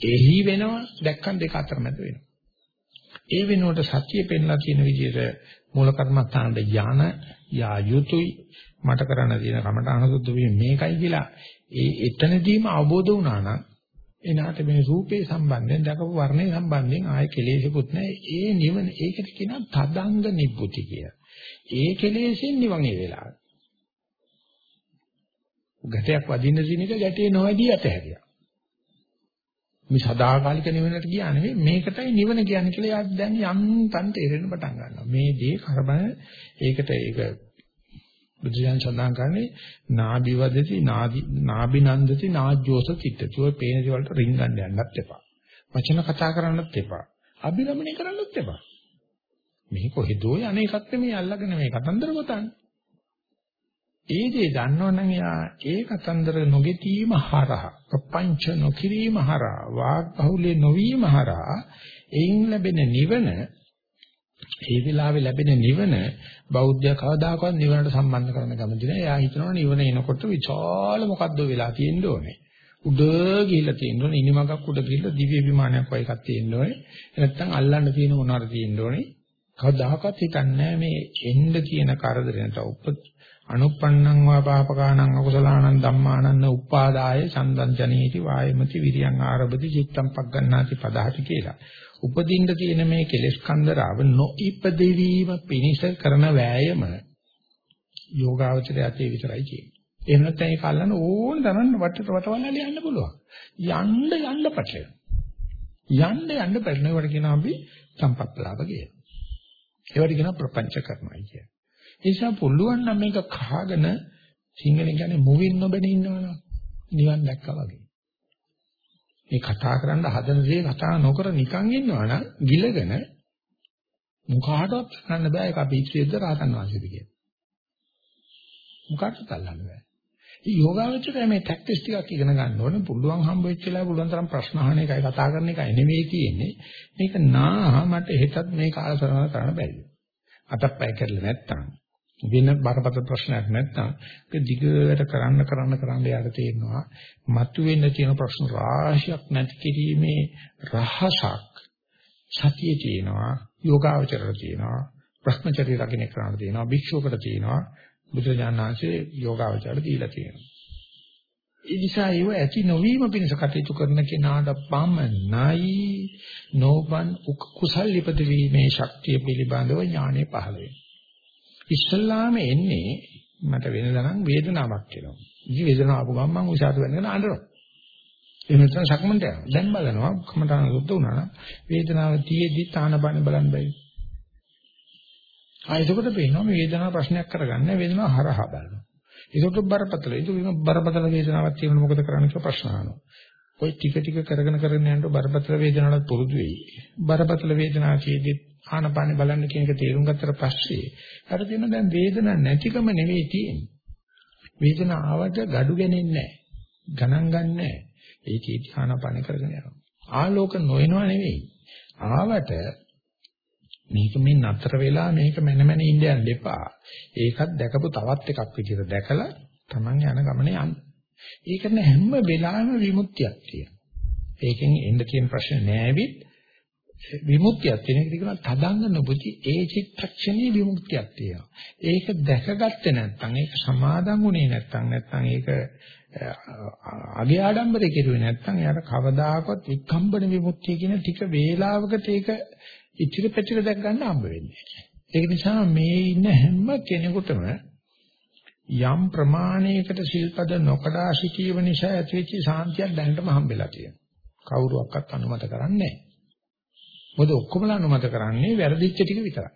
එහි වෙනවා දැක්කන් දෙක අතර මැද වෙනවා. ඒ වෙනුවට සතිය පෙන්ලා තියෙන විදිහට මූල කර්මස්ථානට යන යා යුතුයි මට කරන්න තියෙන කමඨාන සුද්ධ වීම මේකයි කියලා ඒ එතනදීම අවබෝධ වුණා නම් එනාට මේ රූපේ සම්බන්ධයෙන් දකපු වර්ණේ සම්බන්ධයෙන් ආයෙ කෙලෙසකුත් නැහැ ඒ නිවන ඒකට කියනවා තදංග නිබ්බුති කිය. ඒ කෙලෙසෙන් නිවන් ඒ වෙලාවට. ගැටයක් වදින්න දින එක ගැටේ නොවැදී අතහැරියා. මේ සදාකාලික නිවනට ගියා නෙවෙයි මේකටයි නිවන කියන්නේ කියලා යා දැන් යන්තම් තේරෙන්න පටන් ගන්නවා. මේ දේ කරබන ඒකට ඒක බුදුසයන් සඳහන් කරන්නේ නාභිවදති නාදි නාභිනන්දති නාජ්ජෝස චිත්තති. ඔය පේන දේවල්ට රින්ගන්න යන්නත් එපා. වචන කතා කරන්නත් එපා. අභිරමණය කරන්නත් එපා. මේ කොහෙදෝ අනේකත් මේ අල්ලගෙන මේ කතන්දර ගොතන්නේ. ඒ දේ දන්නවනම් එයා ඒ කතන්දර නොගෙතීම හරහා ප්‍රපංච නොකිරීම හරහා වාග් බහුලේ නොවීම හරහා එයින් ලැබෙන නිවන ඒ වෙලාවේ ලැබෙන නිවන බෞද්ධ කවදාකවත් නිවනට සම්බන්ධ කරන්න කැමති නෑ. එයා හිතනවා නිවන එනකොට විශාල මොකද්ද වෙලා තියෙන්න ඕනේ. උඩ ගිහිල්ලා තියෙන්න ඕනේ. ඉනිමගක් උඩ ගිහිල්ලා දිව්‍ය විමානයක් වගේ එකක් තියෙන්න ඕනේ. නැත්තම් අල්ලන්න තියෙන මොනවාර තියෙන්න ඕනේ. කවදාකවත් හිතන්නේ මේ එන්න තියෙන කරදරේ නැත උප අනුප්පන්නං වා පාපකානං අකුසලානං ධම්මානං උපාදාය චන්දං ජනේති වායමති විරියං ආරබති චිත්තං පග්ගණ්ණාති පදහති කියලා. උපදින්න තියෙන මේ කෙලෙස් කන්දරාව නොඉපදෙවීම පිණිස කරන වෑයම යෝගාවචරය ඇතේ විතරයි කියන්නේ. එහෙම නැත්නම් ඒක අල්ලන්න ඕන තරම් වටට වටවලල්ල යන්න පුළුවන්. යන්න යන්න පැටලෙන. යන්න යන්න පැටලෙනවට කියනවා අපි සම්පත්ලාභ කියලා. ඒවට කියන ප්‍රපංච කරනවායි කිය. ඒ නිසා පුළුවන් නම් මේක කහගෙන සිංහලෙන් කියන්නේ මුවින් නොබෙන ඉන්නවනම් නිවන් දැක්කා වගේ. මේ කතා කරන්න හදන දේ කතා නොකර නිකන් ඉන්නවනම් ගිලගෙන මුඛාටවත් ගන්න බෑ ඒක අපි ඉච්ඡේද රහතන් වහන්සේද කියලා. මුඛාට තල්ලන්න බෑ. මේ යෝගාවචරය මේ ටැක්ටිස් ටිකක් ඉගෙන ගන්න ඕනේ. පුළුවන් හම්බ වෙච්ච වෙලාව පුළුවන් තරම් ප්‍රශ්න අහන එකයි කතා කරන එකයි නෙමෙයි තියෙන්නේ. මේක නා මට හෙටත් මේ කාලසටහන කරන්න බැරිද? අතප්පය කරලා නැත්තම් වෙන බරපතල ප්‍රශ්නයක් නැත්නම් ඒක දිගට කරන්න කරන්න කරන්න යාට තේරෙනවා. මතුවෙන්න තියෙන ප්‍රශ්න රාශියක් නැති කිරීමේ රහසක් සතියේ තියෙනවා යෝගාවචරයට තියෙනවා භ්‍රමචර්ය රකින්න කරන්න තියෙනවා භික්ෂුවකට තියෙනවා බුදුජානනාංශයේ යෝගාවචරයට දීලා තියෙනවා. ඒ නිසා ඒව ඇති නොවීම පිණිස කටයුතු කරන කෙනාට පමණයි නෝබන් කුසල් ලිපද වීමේ ශක්තිය පිළිබඳව ඥානෙ පහළ වෙන්නේ. ඉස්සල්ලාම එන්නේ මට වෙනදා නම් වේදනාවක් එනවා. ඉතින් වේදනාව ආපු ගමන් මම උසාවි වෙනකන් අඬනවා. එහෙම නැත්නම් සක්මන්ට යනවා. දැන් බලනවා කමඨාන සුද්ධ වුණා නම් වේදනාව තියේදී තානබන බලන්න බෑ. ආ එතකොට පේනවා මේ වේදනාව ප්‍රශ්නයක් කරගන්න වේදනාව හරහා බලනවා. ඒකට බරපතල. ඒක බරපතල වේදනාවක් තියෙනකොට මොකද කරන්න කියලා ප්‍රශ්න අහනවා. ඔය ටික ටික කරගෙන කරගෙන යනකොට බරපතල වේදනාවට පුරුදු වෙයි. බරපතල වේදනාවකදී ආනපානෙ බලන්න කියන එක තේරුම් ගත්තට පස්සේ අර දෙන දැන් වේදනාවක් නැතිකම නෙවෙයි තියෙන්නේ. වේදනාව ආවට gadu ගන්නේ නැහැ. ගණන් ගන්න නැහැ. ඒකේ ආනපානෙ කරගෙන යනවා. ආලෝක නොයනවා නෙවෙයි. ආවට මේක මේ නතර වෙලා මේක මැනමැන ඉන්න යන්න එපා. ඒකත් දැකපු තවත් එකක් විදිහට දැකලා Taman යන ගමනේ යන්න. ඒක නේ හැම වෙලාවෙම විමුක්තියක් තියෙනවා. ඒකෙන් එන්න තියෙන ප්‍රශ්න නෑවිත් විමුක්තියක් තියෙන එක කියනවා තදංග නොබුති ඒ චිත්තක්ෂණේ විමුක්තියක් තියෙනවා. ඒක දැකගත්තේ නැත්නම් ඒක සමාදන් වුණේ නැත්නම් නැත්නම් ඒක අගේ ආඩම්බරේ කෙරුවේ නැත්නම් එයාට කවදාකවත් විකම්බන විමුක්තිය කියන ටික වේලාවකට ඒක ඉතිරි පැතිර දැක් ගන්න හම්බ වෙන්නේ. ඒක නිසා මේ ඉන්න හැම කෙනෙකුටම යම් ප්‍රමාණයකට සිල්පද නොකඩා සිටීම නිසා ඇතිවෙච්ච සාන්තියක් දැනටම හම්බෙලා තියෙනවා. කවුරුවක්වත් අනුමත කරන්නේ නැහැ. මොකද ඔක්කොමලා අනුමත කරන්නේ වැරදිච්ච ටික විතරයි.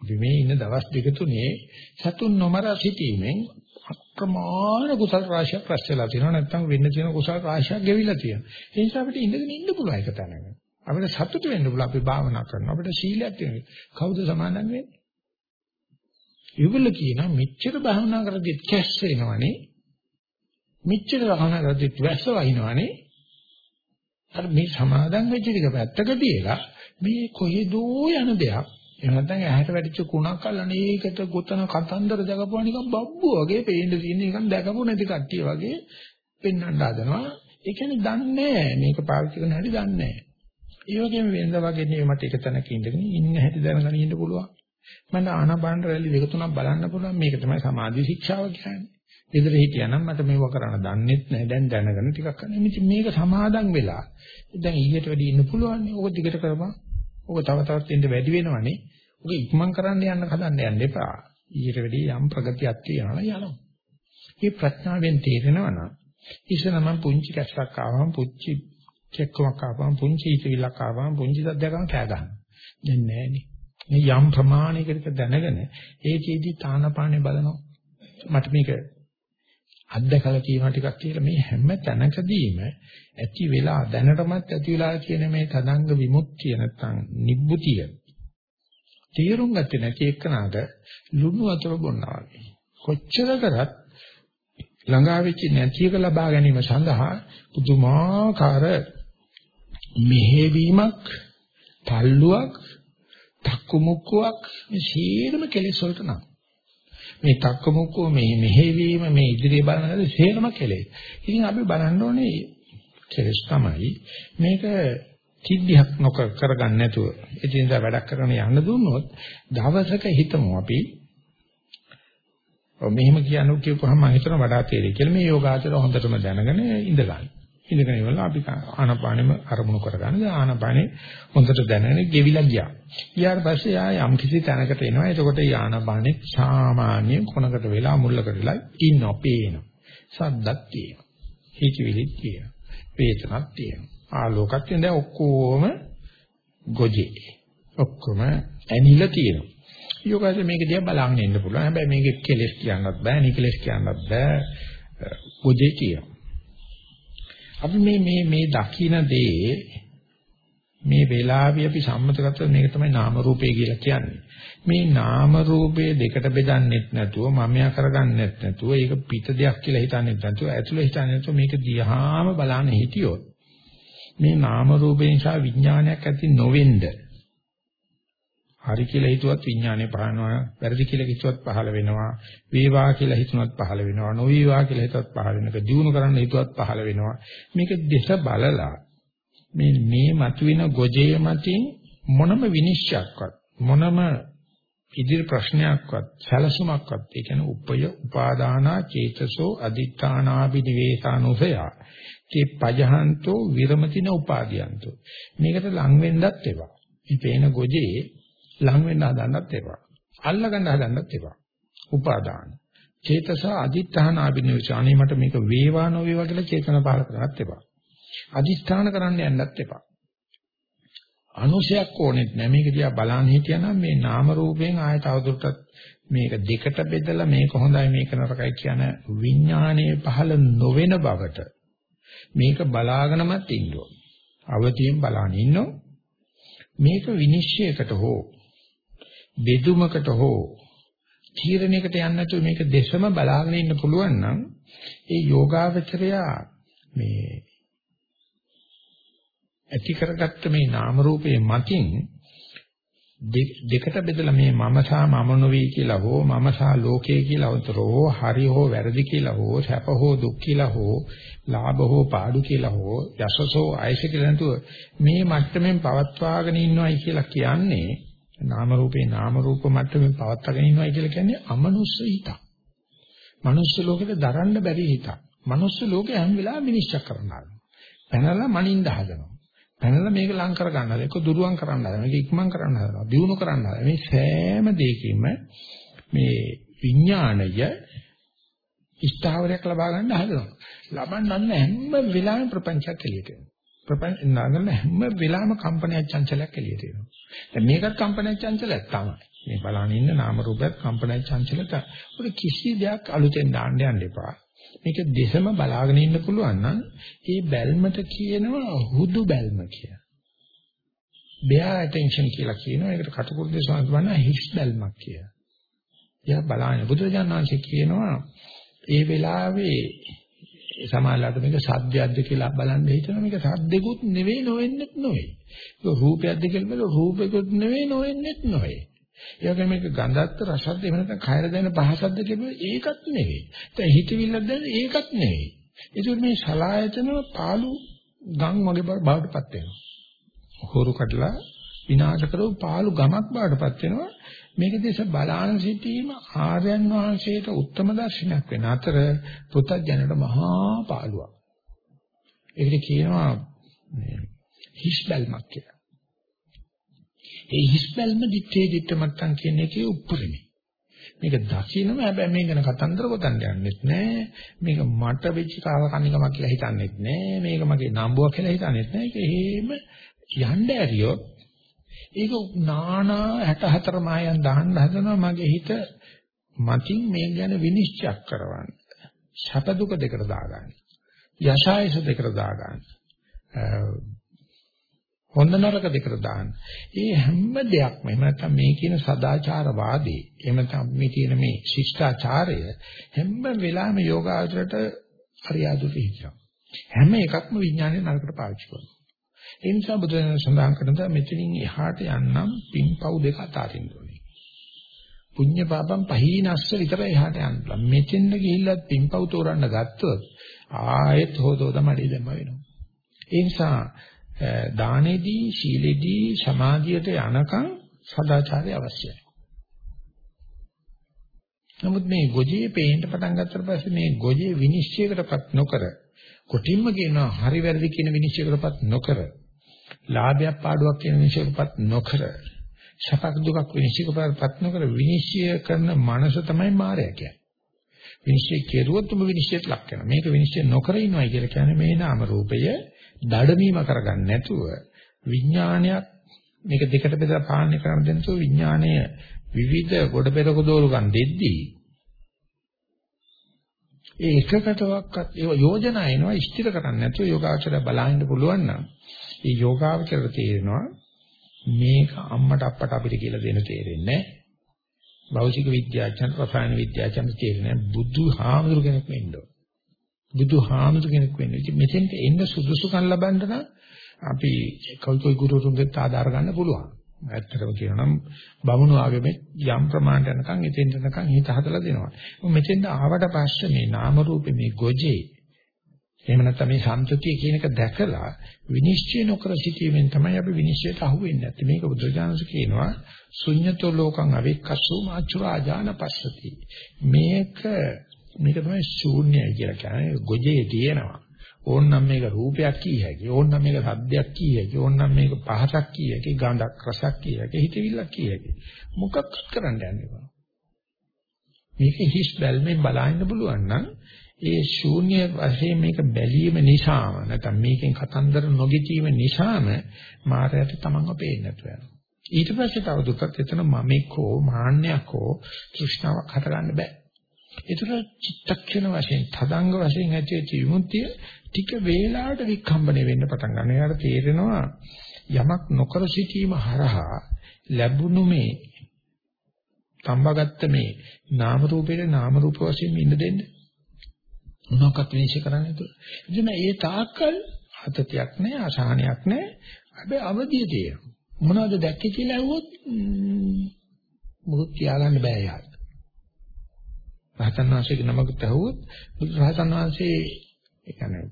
අපි මේ ඉන්න දවස් දෙක තුනේ සතුන් නොමර සිටීමෙන් අප්‍රමාණ කුසල රාශියක් රැස් වෙලා තියෙනවා නැත්නම් වෙන්න තියෙන කුසල රාශියක් ගෙවිලා තියෙනවා. ඒ නිසා අපිට ඉඳගෙන ඉන්න පුළුවන් එක තැනක. අපිට සතුට වෙන්න පුළුවන් අපි භාවනා කරනවා. අපිට සීලයක් තියෙනවා. කවුද සමාදන් වෙන්නේ? ඒගොල්ලෝ කියනවා මෙච්චර භාවනා කරද්දිත් කැස් වෙනවනේ. මෙච්චර භාවනා කරද්දිත් වැස්ස වහිනවනේ. අර මේ සමාදන් වෙච්ච ටික පැත්තක තියලා මේ කොහෙදෝ යන දෙයක්. එහෙම නැත්නම් ඇහැට වැටිච්ච කුණක් අල්ලන ඒකට ගොතන කතන්දර දකපුවා නිකන් බබ්බු වගේ පේන්න තියෙන නිකන් දැකපු නැති කට්ටිය වගේ පෙන්වන්න හදනවා. ඒ කියන්නේ දන්නේ මේක පාවිච්චි කරන හැටි දන්නේ ඒ වගේම වෙනද වගේ නෙවෙයි මට එක තැනක ඉඳගෙන ඉන්න හැටි දැනගෙන ඉන්න පුළුවන්. මම ආනපාන රැලි දෙක තුනක් බලන්න පුළුවන්. මේක තමයි සමාධි ශික්ෂාව කියන්නේ. ඉදිරි හිටියානම් මට මේව කරන්න දන්නෙත් නැහැ. දැන් දැනගෙන ටිකක් කරන්න. ඉතින් මේක සමාදන් වෙලා. දැන් ඊට වැඩි ඉන්න පුළුවන්. ඕක දිගට කරපන්. ඕක තව තවත් ඉන්න වැඩි වෙනවනේ. ඕක ඉක්මන් කරන්න යන්න හදන්න යන්න එපා. ඊට වැඩි යම් ප්‍රගතියක් තියනවා යනවා. මේ ප්‍රඥාවෙන් තේරෙනවා නම් ඉස්සෙල්ලා මම පුංචි කැස්සක් ආවම පුංචි චෙක්කමක් ආවම පුංචි ඉතිවිලක් ආවම පුංචි සද්දයක්ම කෑ ගන්නවා. දැන් නෑනේ. මේ යම් ප්‍රමාණයකට දැනගෙන ඒ චේදී තානපානේ බලනවා. මට මේක අත්දකලා තියෙනවා ටිකක් කියලා. මේ හැම තැනකදීම ඇති වෙලා දැනටමත් ඇති වෙලා කියන මේ තදංග විමුක්තිය නැත්තම් නිබ්බුතිය තේරුම් ගත්තේ නැති එක්කනට ලුණු වතුර බොන්නා වගේ. කොච්චර කරත් ළඟා වෙච්ච නැති එක ලබා ගැනීම සඳහා පුදුමාකාර මෙහෙවීමක් තල්ලුවක් තක්කුමුක්කුවක් මේ සීරම කෙලෙස් වලට නම්. මේ තක්කමුක්කෝ මේ මෙහෙවීම මේ ඉදිරිය බලනද සේනම කෙලෙස්. ඉතින් අපි බලන්න ඕනේ කෙලෙස් තමයි මේක සිද්ධියක් නොකර කරගන්න නැතුව එදිනදා වැඩක් කරගෙන යන්න දුන්නොත් දවසක හිතමු අපි ඔව් මෙහෙම කියනු කියපුවාම මම හිතනවා වඩා තේරෙයි කියලා මේ යෝගාචර හොඳටම දැනගෙන ඉඳගන්න. ඉඳගෙන ඉවරලා අපි ආනපානෙම අරමුණු කරගන්න. ආනපානෙ හොඳට දැනගෙන ගෙවිලා ගියා. ඊට පස්සේ ආ යම් කිසි තැනකට එනවා. එතකොට ආනපානෙ සාමාන්‍ය කොනකට වෙලා මුල්ලකට වෙලා ඉන්නෝ පේනවා. සද්දක් තියෙනවා. හිතවිලිත් තියෙනවා. වේදනක් තියෙනවා. ආලෝකයක් තියෙන දැන් ඔක්කොම ගොජේ. ඔක්කොම ඇනිලා තියෙනවා. යෝගාසය මේක දිහා බලන්න ඉන්න පුළුවන්. හැබැයි මේක කෙලස් කියන්නත් බෑ, නිකලස් කියන්නත් බෑ. ගොජේ කියනවා. අපි මේ මේ මේ දකින්න දේ මේ වෙලාවේ අපි සම්මතගත මේක තමයි නාම රූපය කියලා කියන්නේ. මේ නාම රූපයේ දෙකට බෙදන්නෙත් නැතුව මමයා කරගන්නෙත් නැතුව ඒක පිට දෙයක් කියලා හිතන්නෙත් නැතුව ඇතුළේ හිතන්නෙත් නැතුව මේක දිහාම බලන්න හිටියොත් මේ නාම රූපේ නිසා විඥානයක් ඇති නොවෙන්න හරි කියලා හිතුවත් විඥානය පහළනවා වැරදි කියලා හිතුවත් පහළ වෙනවා වේවා කියලා හිතුවත් පහළ වෙනවා නොවේවා කියලා හිතුවත් පහළ වෙනවා දිනු කරන්න හිතුවත් පහළ වෙනවා. මේක දෙස බලලා මේ මේ මතුවෙන ගොජේ මතින් මොනම විනිශ්චයක්වත් මොනම ඉදිරි ප්‍රශ්නයක්වත් සැලසුමක්වත් ඒ කියන්නේ උපය උපාදානා චේතසෝ අදිත්‍යානාබි නිවේසානුසය තේ පජහන්තෝ විරමතින උපාදීයන්තෝ. මේකට ලං වෙන්නත් එපා. මේ පේන ගොජේ ලං වෙන්න හදන්නත් එපා. අල්ල ගන්න හදන්නත් එපා. උපාදාන. චේතස අදිත්‍යානාබි නිවේසානේ මට මේක වේවා නොවේවා කියලා චේතන පහල කරන්නත් එපා. අදිස්ථාන කරන්න යන්නත් එපා. අනුසයක් ඕනෙත් නෑ. මේක දිහා බලන්න හිටියනම් මේ නාම රූපයෙන් ආයත අවදුරටත් මේක දෙකට බෙදලා මේක හොඳයි මේක නරකයි කියන විඥානයේ පහළ නොවන බවට මේක බලාගෙනමත් ඉන්න ඕන. අවතියෙන් බලන්න ඉන්නෝ මේක විනිශ්චයකට හෝ බෙදුමකට හෝ තීරණයකට යන්නේ නැතුව මේක දෙසම බලාගෙන ඉන්න පුළුවන් නම් ඒ යෝගාවචරයා මේ ඇති කරගත්ත මේ නාම රූපයේ මතින් දෙකට බෙදලා මේ මම සහ මම නොවේ කියලා හෝ මම සහ ලෝකේ කියලා උතරෝ හරි හෝ වැරදි කියලා හෝ සැප හෝ දුක් කියලා හෝ ලාභ හෝ පාඩු කියලා හෝ යසසෝ ආයස කියලා නතුව මේ මට්ටමින් පවත්වාගෙන ඉන්නවයි කියලා කියන්නේ නාම රූපේ නාම රූප මට්ටමින් පවත්වාගෙන ඉන්නවයි කියලා කියන්නේ අමනුස්ස හිතක්. මනුස්ස ලෝකෙට දරන්න බැරි හිතක්. මනුස්ස ලෝකේ හැම වෙලාවෙම විනිශ්චය කරනවා. පැනලා මනින්න හදනවා. පැනලා මේක ලං කර ගන්නවා. ඒක දුරුවන් කරන්න හදනවා. මේක ඉක්මන් කරන්න හදනවා. දියුණු කරන්න හදනවා. මේ සෑම දෙයකින්ම මේ විඥාණය ඉස්තාවරයක් ලබා ගන්න හදනවා. ලබන්න හැම වෙලාවෙම ප්‍රපංචයක් එළියට එනවා. ප්‍රපංච නගල හැම වෙලාවෙම කම්පනයක් චංචලයක් එළියට එනවා. දැන් මේකත් කම්පනයක් චංචලයක් තමයි. මේ බලන ඉන්න නාම රූපයත් කම්පනයක් චංචලයක්. ඔය කිසි දෙයක් අලුතෙන් දාන්න යන්න එපා. මේක දෙසම බලාගෙන ඉන්න පුළුවන් නම් ඒ බැල්මට කියනවා හුදු බැල්ම කියලා. bear attention කියලා කියනවා. ඒකට කටුකුරු දේශනා කරන හිස් බැල්මක් කියලා. එයා බලන්නේ බුදුරජාණන් වහන්සේ කියනවා ඒ වෙලාවේ සමාජලාට මේක සද්දයක්ද කියලා බලන්න හිතනවා මේක සද්දෙකුත් නෙවෙයි නොවෙන්නෙත් නොවේ. ඒක රූපයක්ද කියලා බලලා රූපෙකුත් නෙවෙයි නොවෙන්නෙත් නොවේ. ඒ වගේම මේක ගඳත් රසත් එහෙම නැත්නම් කයර දැනෙන පහසක්ද කියනවා ඒකත් නෙවෙයි. දැන් හිතවිල්ලක් දැනෙන ඒකත් නෙවෙයි. ඒක මේ සලායතන පාළු ගම් වගේ බවටපත් වෙනවා. හොරු කඩලා විනාශ කරව පාළු ගමක් බවටපත් වෙනවා. මේක දේශ බලාන සිටීම ආර්යයන් වහන්සේට උත්තම දර්ශනයක් වෙන අතර පුතඥයට මහා පාළුවක්. ඒකට කියනවා හිස් බැල්මක් කියලා. ඒ හිස් බැල්ම දිත්තේ දිත්ත මත්තන් කියන එකේ උප්පරමේ. මේක දකින්නම හැබැයි මේ ගැන කතන්දර ගොතන්න යන්නෙත් නෑ. මේක මට වෙච්ච කාව කණිකමක් කියලා හිතන්නෙත් නෑ. මේක මගේ නම්බුවක් කියලා හිතන්නෙත් නෑ. ඒක එහෙම යන්න ඇරියොත් ඒක නානා 64 මායන් දාන්න හදනවා මගේ හිත මතින් මේ ගැන විනිශ්චය කරවන්න. සැප දුක දෙකට දාගන්න. යසායස දෙකට දාගන්න. හොඳ නරක දෙකට දාන්න. ඒ හැම දෙයක්ම එහෙම නැත්නම් මේ කියන සදාචාරවාදී එහෙම නැත්නම් මේ කියන මේ ශිෂ්ටාචාරය හැම වෙලාවෙම යෝගාචරයට හරියාදුට හිතනවා. හැම එකක්ම විඥානයේ නරකට පාවිච්චි කරනවා. ඒ නිසා බුදුරජාණන් සඳහන් කරනවා මෙතනින් එහාට යන්නම් පින්පව් දෙක අතාරින්න ඕනේ. පුඤ්ඤ පාපම් පහීනස්ස විතරයි එහාට යන්න පුළුවන්. මෙතෙන්ද ගිහිල්ලා පින්පව් තෝරන්න ගත්තොත් ආයෙත් හොදෝද මඩේ දැම්ම වෙනවා. ඒ නිසා දානෙදී සීලෙදී සමාධියට යනකම් සදාචාරය අවශ්‍යයි. නමුත් මේ ගොජේ පේන්න පටන් ගත්තට පස්සේ මේ ගොජේ විනිශ්චයකටපත් නොකර කොටින්ම කියනවා හරි වැරදි කියන විනිශ්චයකටපත් නොකර ලාභයක් පාඩුවක් කියන විනිශ්චයකටපත් නොකර සපක් දුකක් විනිශ්චයකටපත් නොකර විනිශ්චය කරන මනස තමයි මායя කියන්නේ. විනිශ්චය කෙරුවොත් ඔබ විනිශ්චයට ලක් වෙනවා. මේක විනිශ්චය නොකර ඉනවයි කියලා කියන්නේ මේ නාම රූපය දඩමීම කරගන්න නැතුව විඥානයක් මේක දෙකට බෙදලා පාලනය කරන දෙනසෝ විඥාණය විවිධ ගොඩ පෙරක දෝරුකම් දෙද්දී ඒ එකකටවත් ඒ යෝජනා එනවා ස්ථිර කරන්නේ නැතුව යෝගාචරය බලහින්න පුළුවන් නම් ඒ යෝගාචරය තේරෙනවා මේක අම්මට අප්පට අපිට කියලා දෙන්න තේරෙන්නේ භෞතික විද්‍යාඥයන් රසායන විද්‍යාඥයන් තේරෙන්නේ බුදුහාමුදුරු කෙනෙක් වෙන්න ඕන. බුදුහාමුදුරු කෙනෙක් වෙන්න. ඉතින් මෙතෙන්ට එන්න සුදුසුකම් ලබන්න නම් අපි කොයි කොයි ගුරුතුන්ගෙත් ආධාර ගන්න පුළුවන්. ඇත්තටම කියනවා නම් බමුණු ආගමේ යම් ප්‍රමාණයක් යනකම් එතෙන් යනකම් හිත හදලා දෙනවා. මෙතෙන්ට ආවට පස්සේ මේ නාම රූපේ මේ ගොජේ එහෙම නැත්නම් මේ සම්තුතිය කියන එක දැකලා විනිශ්චය නොකර සිටීමෙන් තමයි අපි විනිශ්චයට අහු වෙන්නේ නැත්තේ. මේක බුදුරජාණන්ස කියනවා ශුඤ්‍යතෝ ලෝකං අවික්කසෝ මාචුරාජාන පස්සති. මේක මේක තමයි ශූන්‍යයි කියලා කියන්නේ ගොජේ තියෙනවා. ඕන්නම් මේක රූපයක් කිය හැකි ඕන්නම් මේක සද්දයක් කිය හැකි ඕන්නම් මේක පහසක් කිය හැකි ගඳක් රසක් කිය හැකි හිතවිල්ලක් කිය හැකි. මොකක්ද කරන්න යන්නේ මේක හිස් බැල්මෙන් බලන්න පුළුවන් නම් ඒ ශූන්‍ය වශයෙන් මේක බැලීම නිසාම නැත්නම් මේකෙන් කතන්දර නොගිතීම නිසාම මායයට තමන්ව පේන්නේ නැතුව යනවා ඊට පස්සේ තව දුකක් එතන මමෙක්ෝ මාන්නයක්ෝ තෘෂ්ණාවක් හටගන්න බෑ. ඒතර චිත්තක්ෂණ වශයෙන් තදංග වශයෙන් ඇතිවෙච්ච විමුක්තිය ටික වේලාවට වික්ඛම්බණය වෙන්න පටන් ගන්නවා. එයාට තේරෙනවා යමක් නොකර සිටීම හරහා ලැබුණු මේ සම්බගත්ත මේ නාම රූපේට නාම රූප වශයෙන් ඉන්න දෙන්න. මොනවාක්වත් විනිශ්චය කරන්නේ නැතුව. එදින ඒ තාක්කල් අතතියක් නැහැ, අසහනයක් නැහැ. හැබැයි අවදිය තියෙනවා. මොනවද දැක්කේ කියලා ඇහුවොත් මොකක් කියාගන්න බෑ යාට. රහතන් වහන්සේගේ නමකට ඇහුවොත් රහතන් වහන්සේ ඒ කියන්නේ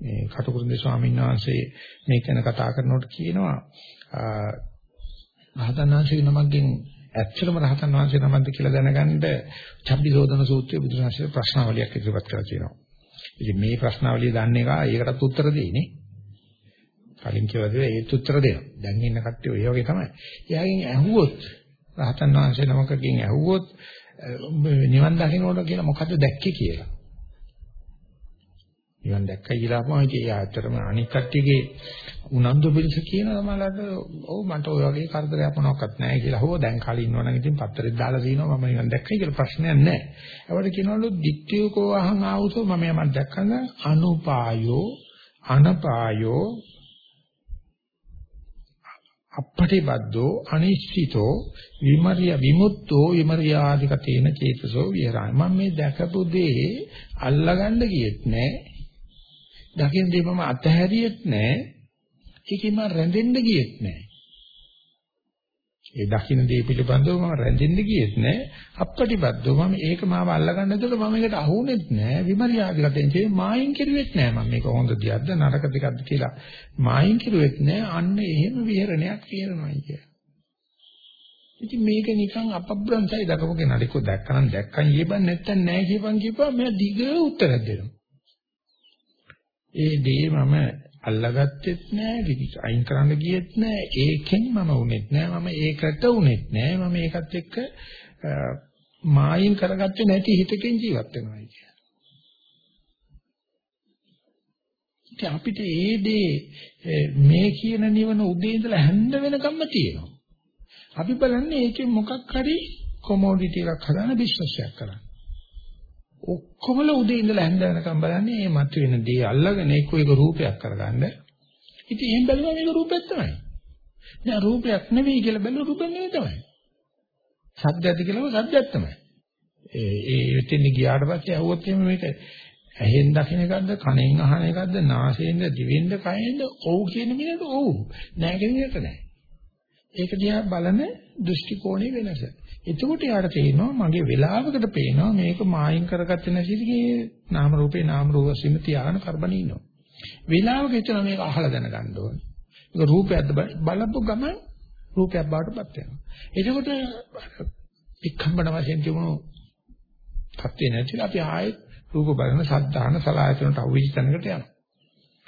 මේ කටුකුරුන්දේ ස්වාමීන් වහන්සේ මේක ගැන කතා කරනකොට කියනවා රහතන් වහන්සේ නමක්ගෙන් ඇත්තටම රහතන් වහන්සේ නමක්ද කියලා දැනගන්න චබ්බිසෝදන සූත්‍රයේ බුදුරජාණන් ප්‍රශ්නාවලියක් ඉදිරිපත් කරලා තියෙනවා. ඉතින් මේ ප්‍රශ්නාවලිය දන්නේ කා ඒකටත් උත්තර දෙයිනේ. කලින් කියලා දේ ඒත් උත්තර දෙනවා. දැන් ඉන්න කට්ටිය ඔය වගේ තමයි. එයාගෙන් ඇහුවොත් රහතන් වහන්සේ නමකගෙන් ඇහුවොත් නිවන් දකින්නකොට කියලා මොකද්ද දැක්කේ කියලා. නිවන් දැක්කයි කියලා අපම ඉතින් ඒ ඇත්තටම අනික් කට්ටියගේ උනන්දු පිළිස කියන තමලට ඔව් මට ඔය වගේ කරදරයක් මොනවත් නැහැ කියලා හොව දැන් කාලේ ඉන්නවනම් ඉතින් පත්තරෙත් දාලා දිනවා මම නිවන් දැක්කයි කියලා ප්‍රශ්නයක් නැහැ. ඒවට කියනවලු ditthiyoko ahang ආවුසෝ මම යමක් දැක්කම අනුපායෝ අනපායෝ අපටිබද්දෝ අනිශ්චිතෝ විමරිය විමුක්තෝ විමරියාදිකතේන චේතසෝ විහරයි මම මේ දැකපු දේ අල්ලගන්න ගියෙත් නෑ දකින්න දේ මම අතහැරියෙත් නෑ. ඒකේ මම රැඳෙන්න ගියෙත් නෑ. ඒ දකින්න දේ පිළිබඳව මම රැඳෙන්න ගියෙත් නෑ. අපපටිබද්දෝ මම ඒක මාව අල්ලගන්න දෙක මම ඒකට අහුනෙත් නෑ. විමර්යාදිකටෙන් කියේ මායින් කිරුවෙත් නෑ මම මේක හොඳ දෙයක්ද නරක දෙයක්ද කියලා. මායින් කිරුවෙත් නෑ. අන්න එහෙම විහෙරණයක් කියනවායි කිය. ඉතින් මේක නිකන් අපබ්‍රංශයි දකපු කෙනාට එක්ක දැක්කනම් දැක්කන් ඊබන් නැත්තම් නෑ කියපන් කියපුවා මම දිග උත්තරයක් දෙනවා. ඒ දේ මම අල්ලගත්තෙත් නෑ විදිහ අයින් කරන්න ගියෙත් නෑ ඒකෙන් මම උනේත් නෑ මම ඒකට උනේත් නෑ මම ඒකත් එක්ක මායින් කරගත්තේ නැති හිතකින් ජීවත් වෙනවා කියන්නේ. ඉතින් අපිට ඒ දේ මේ කියන නිවන උදේ ඉඳලා හැන්ද වෙනකම්ම තියෙනවා. අපි බලන්නේ ඒකෙන් මොකක් හරි කොමෝඩිටි එකක් හදාන බිස්නස් එකක් කරන්න. ඔක්කොමල උදේ ඉඳලා හැන්ද වෙනකම් බලන්නේ මේ මත වෙන දේ අල්ලගෙන ඒක එක රූපයක් කරගන්න. ඉතින් එහෙන් බැලුවා මේක රූපයක් තමයි. නෑ රූපයක් නෙවෙයි කියලා බැලුවා රූපයක් නෙවෙයි තමයි. සද්දයක්ද කියලාම සද්දයක් තමයි. ඒ ඒ එතෙන් ගියාට පස්සේ අහුවොත් එහෙම මේක ඇහෙන් දකින්න එකක්ද කනෙන් අහන එකක්ද නාසයෙන්ද දිවෙන්ද කයෙන්ද ඔව් කියන මිනිහට ඔව් නෑ කියන එක නෑ. ඒක දිහා බලන දෘෂ්ටි කෝණේ වෙනස. එතකොට යාට තේරෙනවා මගේ වෙලාවකට පේනවා මේක මායින් කරගත්තේ නැතිදී නාම රූපේ නාම රූප වශයෙන් තියාගෙන කරබනේ ඉන්නවා. වෙලාවක හිතන මේක අහලා දැනගන්න ඕනේ. ඒක රූපයක්ද බලපු ගම රූපයක් බවටපත් වෙනවා. එතකොට එක්කම්බන වශයෙන් තිබුණු තත්ත්වේ නැතිලා අපි ආයෙත් රූප බලන සද්ධාන සලායතනට අවුවිච්ච තැනකට යනවා.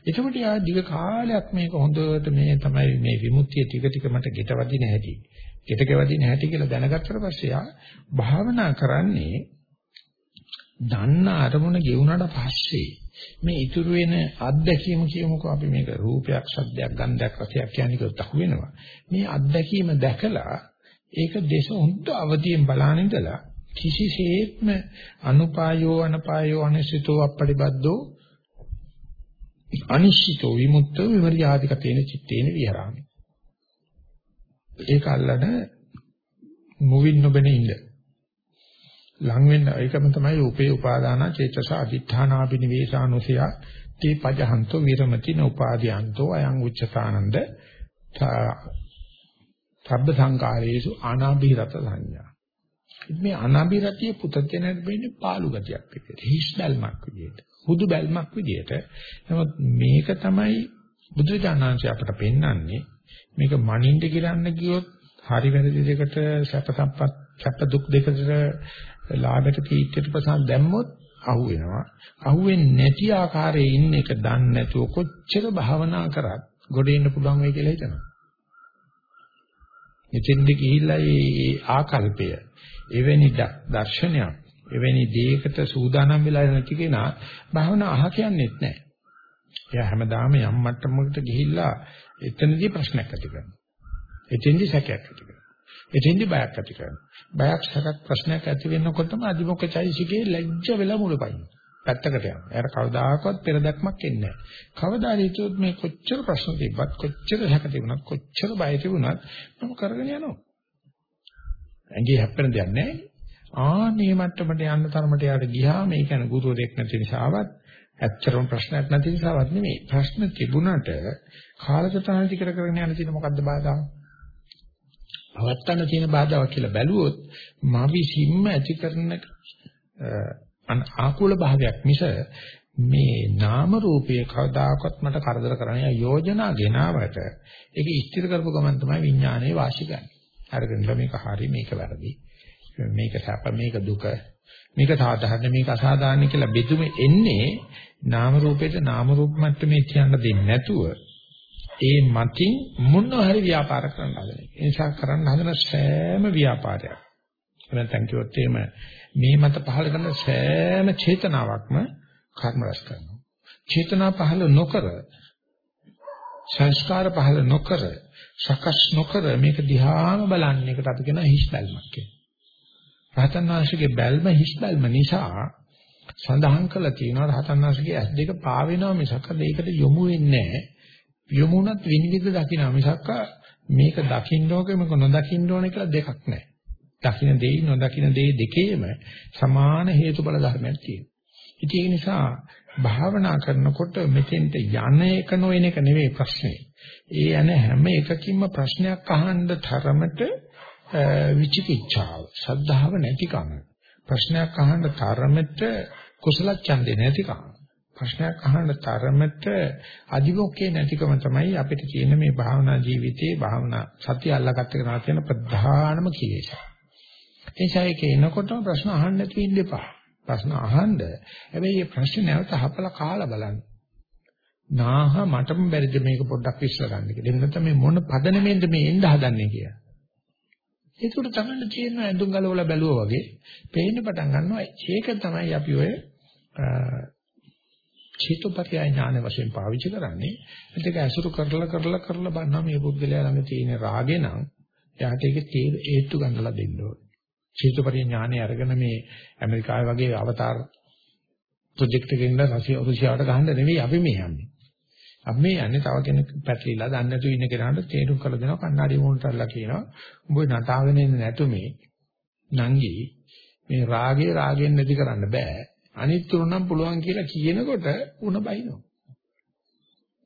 එතකොට යා දිග කාලයක් මේක හොඳට මේ තමයි මේ විමුක්තිය ටික ටික මට ගෙට වදින හැටි. ගෙට වදින හැටි කියලා දැනගත්තට පස්සේ යා භාවනා කරන්නේ දන්න අරමුණ ගෙවුනට පස්සේ මේ ඉතුරු වෙන අත්දැකීම කියමුකෝ අපි මේක රූපයක්, ශබ්දයක්, ගන්ධයක්, රසයක් කියන්නේ කොහොමද අහු වෙනවා. මේ අත්දැකීම දැකලා ඒක දේශ හොඳ අවදියෙන් බලාන ඉඳලා කිසිසේත්ම අනුපායෝ අනපායෝ අනිසිතෝ අපරිබද්දෝ අනිශ්චිතෝ විමුක්තෝ විවර්යාදික තේන චිත්තේන විහරාමි. ඒක අල්ලන මුවින් නොබෙන ඉන්න. ලං වෙන්න ඒකම තමයි උපේ උපාදාන චේතස අදිඨානාබිනිවේෂානුසය තේ පජහන්තෝ විරමති නෝපාදීයන්තෝ අයං උච්චතානන්ද සබ්බ සංකාරයේසු අනාභිරත සංඥා මේ අනාභිරතිය පුතත්ජනට වෙන්නේ පාළු ගතියක් විදියට හිස් බැල්මක් විදියට හුදු බැල්මක් විදියට නමුත් මේක තමයි බුදුරජාණන්සේ අපට පෙන්වන්නේ මේක මනින්ද ගිරන්න ගියොත් හරි වැරදි දෙකට සැප සම්පත් සැප දුක් දෙකට ලාභයට කීර්තියට ප්‍රසන්න දැම්මොත් අහු වෙනවා. අහු වෙන්නේ නැති ආකාරයේ ඉන්න එක දන්නේ නැතුව කොච්චර භාවනා කරත් ගොඩ එන්න පුළුවන් වෙයි කියලා හිතනවා. මෙතෙන්ද ගිහිල්ලා මේ ආකල්පය එවැනි දර්ශනයක් එවැනි දෙයකට සූදානම් වෙලා නැති කෙනා භාවනා අහ කියන්නේත් නැහැ. එයා හැමදාම යම් මට්ටමකට ගිහිල්ලා එතනදී ප්‍රශ්නයක් ඇති කරනවා. එතෙන්දී සැකයක් ඇති කරනවා. එතෙන්දි බයක් ඇති කරනවා. බයක් සැකක් ප්‍රශ්නයක් ඇති වෙනකොටම අදිමොක්ක චෛසිකේ ලැජ්ජ වෙලා මුලපයින්. පැත්තකට යනවා. එයාට කවදාකවත් පෙරදක්මක් එන්නේ නැහැ. කවදා හිතුවොත් මේ කොච්චර ප්‍රශ්න තිබ්බත් කොච්චර සැක තිබුණත් කොච්චර බය තිබුණත් මම කරගෙන යනවා. ඇඟේ හැප්පෙන දෙයක් නැහැ. ආනේ මට්ටමට යන්න තරමට යාට ගියා මේ කියන්නේ ගුරුවරයෙක් නැති නිසාවත් ඇත්තටම ප්‍රශ්නයක් නැති නිසාවත් නෙමෙයි. ප්‍රශ්න තිබුණට කාලසටහන ටික කරගෙන යන තියෙන මොකද්ද බාධා? පවත්තන්න තියෙන බාධාවක් කියලා බැලුවොත් මා විසින්ම ඇති කරන ආකූල භාවයක් මිස මේ නාම රූපයේ කවදාකවත් මට කරදර කරන්නේ යෝජනා ගෙනාවට ඒක ඉස්තිර කරපු ගමන් තමයි විඥානයේ වාසි ගන්න. අරගෙන මේක හරි මේක වැරදි. මේක සැප මේක දුක මේක සාධාරණ මේක අසාධාරණ කියලා බෙදුම එන්නේ නාම රූපේට නාම රූප මට්ටමේ කියන්න දෙන්නේ නැතුව ඒ මතින් මොන හරි ව්‍යාපාර කරන්න හදන එක. ඒ නිසා කරන්න හදන සෑම ව්‍යාපාරයක්. නැත්නම් කිව්වොත් එහෙම මේ මත පහළ කරන සෑම චේතනාවක්ම කර්ම රැස් කරනවා. චේතනා පහළ නොකර සංස්කාර පහළ නොකර සකස් නොකර මේක දිහාම බලන්න එකට අපි කියන හිස් බැල්මක් කියලා. රහතන් වහන්සේගේ බැල්ම හිස් බැල්ම නිසා සඳහන් කළා තියෙනවා රහතන් වහන්සේගේ ඇස් දෙක පාවෙනවා මිසක දෙයකට යොමු වෙන්නේ නැහැ. යොමුණත් විනිවිද දකින්න මිසක් මේක දකින්න ඕක මේක නොදකින්න ඕනේ කියලා දෙකක් නැහැ. දකින්න දෙයි නොදකින්න දෙයි දෙකේම සමාන හේතුඵල ධර්මයක් තියෙනවා. ඉතින් ඒ නිසා භාවනා කරනකොට මෙතෙන්ට යන එක නොයන එක නෙවෙයි ප්‍රශ්නේ. ඒ යන හැම එකකින්ම ප්‍රශ්නයක් අහන්න තරමට විචිකිච්ඡාව, ශද්ධාව නැතිකම. ප්‍රශ්නයක් අහන්න තරමට කුසල ඡන්දේ නැතිකම. ප්‍රශ්නයක් අහන්න තරමට අදිමොක්කේ නැතිකම තමයි අපිට තියෙන මේ භාවනා ජීවිතයේ භාවනා සතිය අල්ලගත්ත කරනා කියන ප්‍රධානම කෙලෙස. එනිසා ඒක එනකොටම ප්‍රශ්න අහන්න නැතුව ඉන්න එපා. ප්‍රශ්න අහන්න. හැබැයි මේ ප්‍රශ්න නැවත හපලා කාලා බලන්න. නාහ මටම බැරිද මේක පොඩ්ඩක් විශ්ල ගන්න කියලා. එහෙම නැත්නම් මේ මොන පදනමෙන්ද මේ එන්න හදන්නේ කියලා. ඒකට තමයි තියෙන ඇඳුම් ගලවලා බැලුවා වගේ පේන්න පටන් ගන්නවා. ඒක තමයි අපි ඔය චේතෝපරිය ඥාන වශයෙන් පාවිච්චි කරන්නේ. ඒක ඇසුරු කරලා කරලා කරලා බලනවා මේ පුද්ගලයා ළඟ තියෙන රාගේ නම් එයාට ඒක හේතු ගන්නලා දෙන්න ඕනේ. චේතෝපරිය ඥානය අරගෙන මේ ඇමරිකාවේ වගේ අවතාර ප්‍රොජෙක්ට් එකකින් රුසියාවට ගහන්න නෙවෙයි අපි මේ යන්නේ. අපි මේ යන්නේ තව කෙනෙක් පැටලිලා දන්නේ නැතුව ඉන්න කෙනාට තේරුම් කරලා දෙනවා කන්නාඩි මොන්ටර්ලා කියනවා. උඹ නටාගෙන ඉන්නේ නැතු මේ නංගි මේ රාගේ රාගෙන් නැති කරන්න බෑ. අනිත් තුන නම් පුළුවන් කියලා කියනකොට උණ බයිනවා.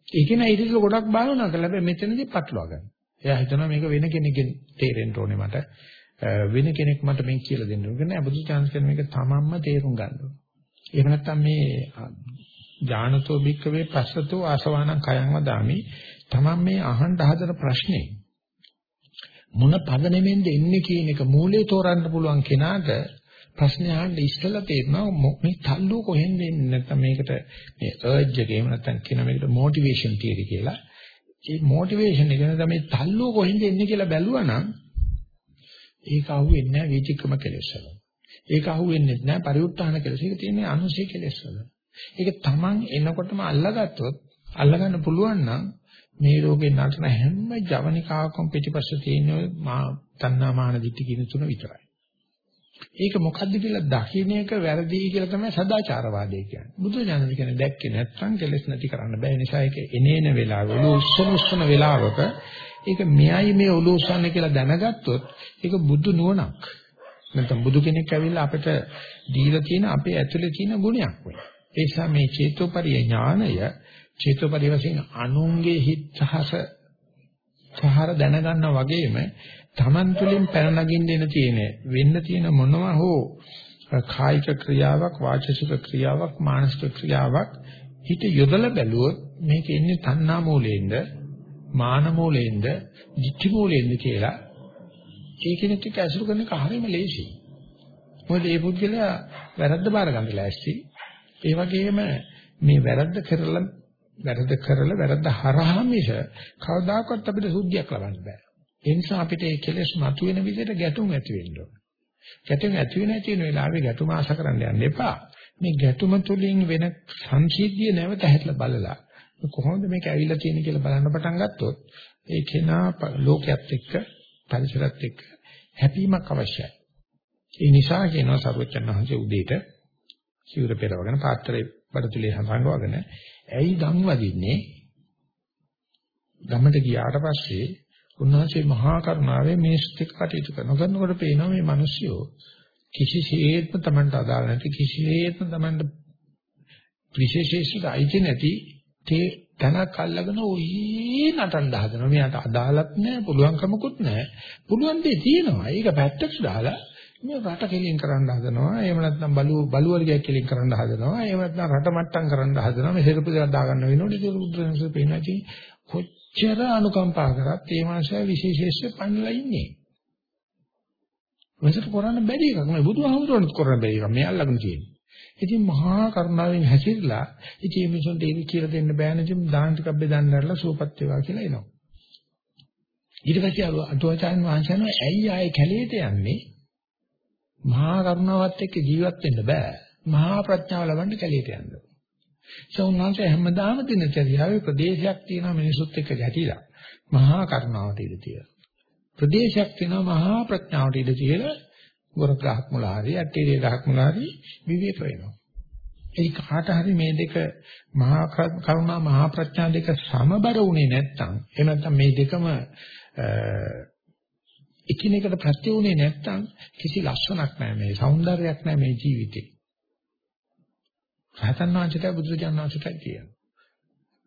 ඒක නෑ ඊට ගොඩක් භාවනා කරලා හැබැයි මෙතනදී පටලවා ගන්න. එයා හිතනවා මේක වෙන කෙනෙක්ගෙන් තේරෙන්න ඕනේ මට. වෙන කෙනෙක් මට මේක කියලා දෙන්න ඕනේ නෑ. බුදු chance කරන මේක තමන්ම තේරුම් ගන්න ඕනේ. එහෙම නැත්නම් මේ ඥානතෝ භික්කවේ පස්සතෝ ආසවානං කයං වදාමි. තමන් මේ අහන්න හදන ප්‍රශ්නේ මොන පදනෙමෙන්ද එන්නේ කියන එක මූලයේ තෝරන්න පුළුවන් කෙනාට ප්‍රශ්න අහන්න ඉස්සලා තේරෙනවා මේ තල්ලුව කොහෙන්ද එන්නේ නැත්නම් මේකට මේ අර්ජ් එක එහෙම නැත්නම් කියන මේකට මොටිවේෂන් තියරි කියලා. ඒ මොටිවේෂන් එක නේද මේ තල්ලුව කොහෙන්ද එන්නේ කියලා බැලුවනම් ඒක අහුවෙන්නේ නැහැ වීචිකම කෙලෙස් වල. ඒක අහුවෙන්නේ නැහැ පරිඋත්ථාන කෙලෙස්. ඒක තියෙන්නේ අනුසය කෙලෙස් වල. ඒක Taman එනකොටම අල්ලගත්තොත් අල්ලගන්න පුළුවන් නම් මේ රෝගේ නටන හැම ජවනිකාවකම පිටිපස්ස තියෙන මා තණ්හා මාන දිටි කියන තුන විතරයි. ඒක මොකද්ද කියලා දකින්න එක වැරදි කියලා තමයි සදාචාරවාදය කියන්නේ. බුදුජානක කියන්නේ දැක්කේ නැත්නම් කෙලෙස් නැති කරන්න බෑ. නිසා ඒක එනේන වෙලාව ඔලු උස්සන උස්සන වෙලාවක ඒක මෙයයි මේ ඔලු උස්සන්නේ කියලා දැනගත්තොත් ඒක බුදු නුවණක්. නැත්නම් බුදු කෙනෙක් ඇවිල්ලා අපිට දීලා තියෙන අපේ ඇතුලේ තියෙන ගුණයක් වෙයි. ඒ නිසා මේ චේතෝපරිය ඥානය චේතෝපරිය වශයෙන් අනුන්ගේ හිත් සහස සහර දැනගන්නා වගේම Taman තුලින් පැන නගින්න එන තියෙන වෙන්න තියෙන මොනවා හෝ කායික ක්‍රියාවක් වාචික ක්‍රියාවක් මානසික ක්‍රියාවක් හිත යොදලා බැලුවොත් මේක ඉන්නේ තණ්හා මූලයෙන්ද මාන මූලයෙන්ද ditthi මූලයෙන්ද කියලා ඒ කෙනෙක් එක්ක ඇසුරු කරන එක හරියම ලේසියි. මොකද මේ පුද්ගලයා වැරද්ද බාර ගන්න ලෑස්ති. ඒ වගේම මේ වැරද්ද කරලා වැරද්ද කරලා වැරද්ද හරහා මිස කවදාකවත් අපිට සුද්ධියක් ලබන්න බෑ. ඒ නිසා අපිට මේ කෙලෙස් මතුවෙන විදිහට ගැටුම් ඇති වෙන්න ඕන. ගැටුම් ඇති වෙන තියෙන වෙලාවේ ගැටුම ආශ කරන්න යන්න එපා. මේ ගැටුම තුලින් වෙන සංසිද්ධිය නැවත හැట్లా බලලා කොහොමද මේක ඇවිල්ලා තියෙන්නේ කියලා බලන්න පටන් ගත්තොත් ඒ කෙනා ලෝකයක් එක්ක පරිසරත් එක්ක හැපීමක් අවශ්‍යයි. ඒ නිසා කියනවා සර්වචන් වහන්සේ උදේට සිවුර පෙරවගෙන පාත්‍රයේ බඩතුලේ හංගවගෙන ඇයි ගම් වදින්නේ? ගමට ගියාට පස්සේ උන්වහන්සේ මහා කරුණාවෙන් මේ ස්තික කටයුතු කරනකොට පේනවා මේ මිනිස්සු කිසිසේත්ම Tamanට අදාළ නැති කිසිසේත්ම Tamanට විශේෂීසුද අයිති නැති තේ තනක් අල්ලගෙන ඔහි නටන්න හදනවා. මෙයාට අදාළත් නැහැ, පුළුවන්කමකුත් නැහැ. පුළුවන් දේ තියෙනවා. ඒක පැත්තට දාලා මේ රට කෙලින් කරන්න හදනවා. එහෙම නැත්නම් බලු බලුවලියක් කෙලින් කරන්න හදනවා. එහෙම නැත්නම් රට මට්ටම් කරන්න හදනවා. මේ සිරපු දෙයක් දාගන්න වෙනවනේ. ඒක බුදුරජාණන්සේ පේනවා කි කොච්චර අනුකම්පා කරත් ඒ මානසය විශේෂයෙන් පන්නලා ඉන්නේ. මොකද කරන්න බැරි එකක් නෙවෙයි බුදුහාමුදුරන්ත් කරන්න බැරි එකක්. මේ අල්ලගෙන තියෙන්නේ. ඉතින් මහා කරුණාවෙන් හැසිරලා ඉතින් මේ මිනිසුන්ට ඒක කියලා දෙන්න බෑනේ ඉතින් දාන ටිකක් බෙදන්නarලා සුවපත් වේවා කියලා එනවා. ඊට පස්සේ අටුවාචාන් වහන්සේනෝ ඇයි ආයේ කැලේට යන්නේ? මහා කරුණාවත් එක්ක ජීවත් වෙන්න බෑ. මහා ප්‍රඥාව ලබන්න කැලේට යන්න. සෝන්වහන්සේ හැමදාම දිනචරියාවේ ප්‍රදේශයක් තියෙනවා මිනිසුත් එක්ක ගැටිලා. මහා කරුණාවට ඉඳ තියෙනවා. ප්‍රදේශයක් තියෙනවා මහා ප්‍රඥාවට ඉඳ තියලා ගොර ගහක් මුල හරි ඇටේරිය ගහක් මුල හරි විවේක වෙනවා. ඒ කාට හරි මේ දෙක මහා කරුණා මහා ප්‍රඥා දෙක සමබර වුණේ නැත්නම් එහෙම නැත්නම් මේ දෙකම එකිනෙකට ප්‍රත්‍ය වුණේ නැත්නම් කිසි ලක්ෂණක් නැහැ මේ సౌందර්යයක් නැහැ මේ ජීවිතේ. රහතන් වහන්සේට බුදුරජාණන් වහන්සේට කියනවා.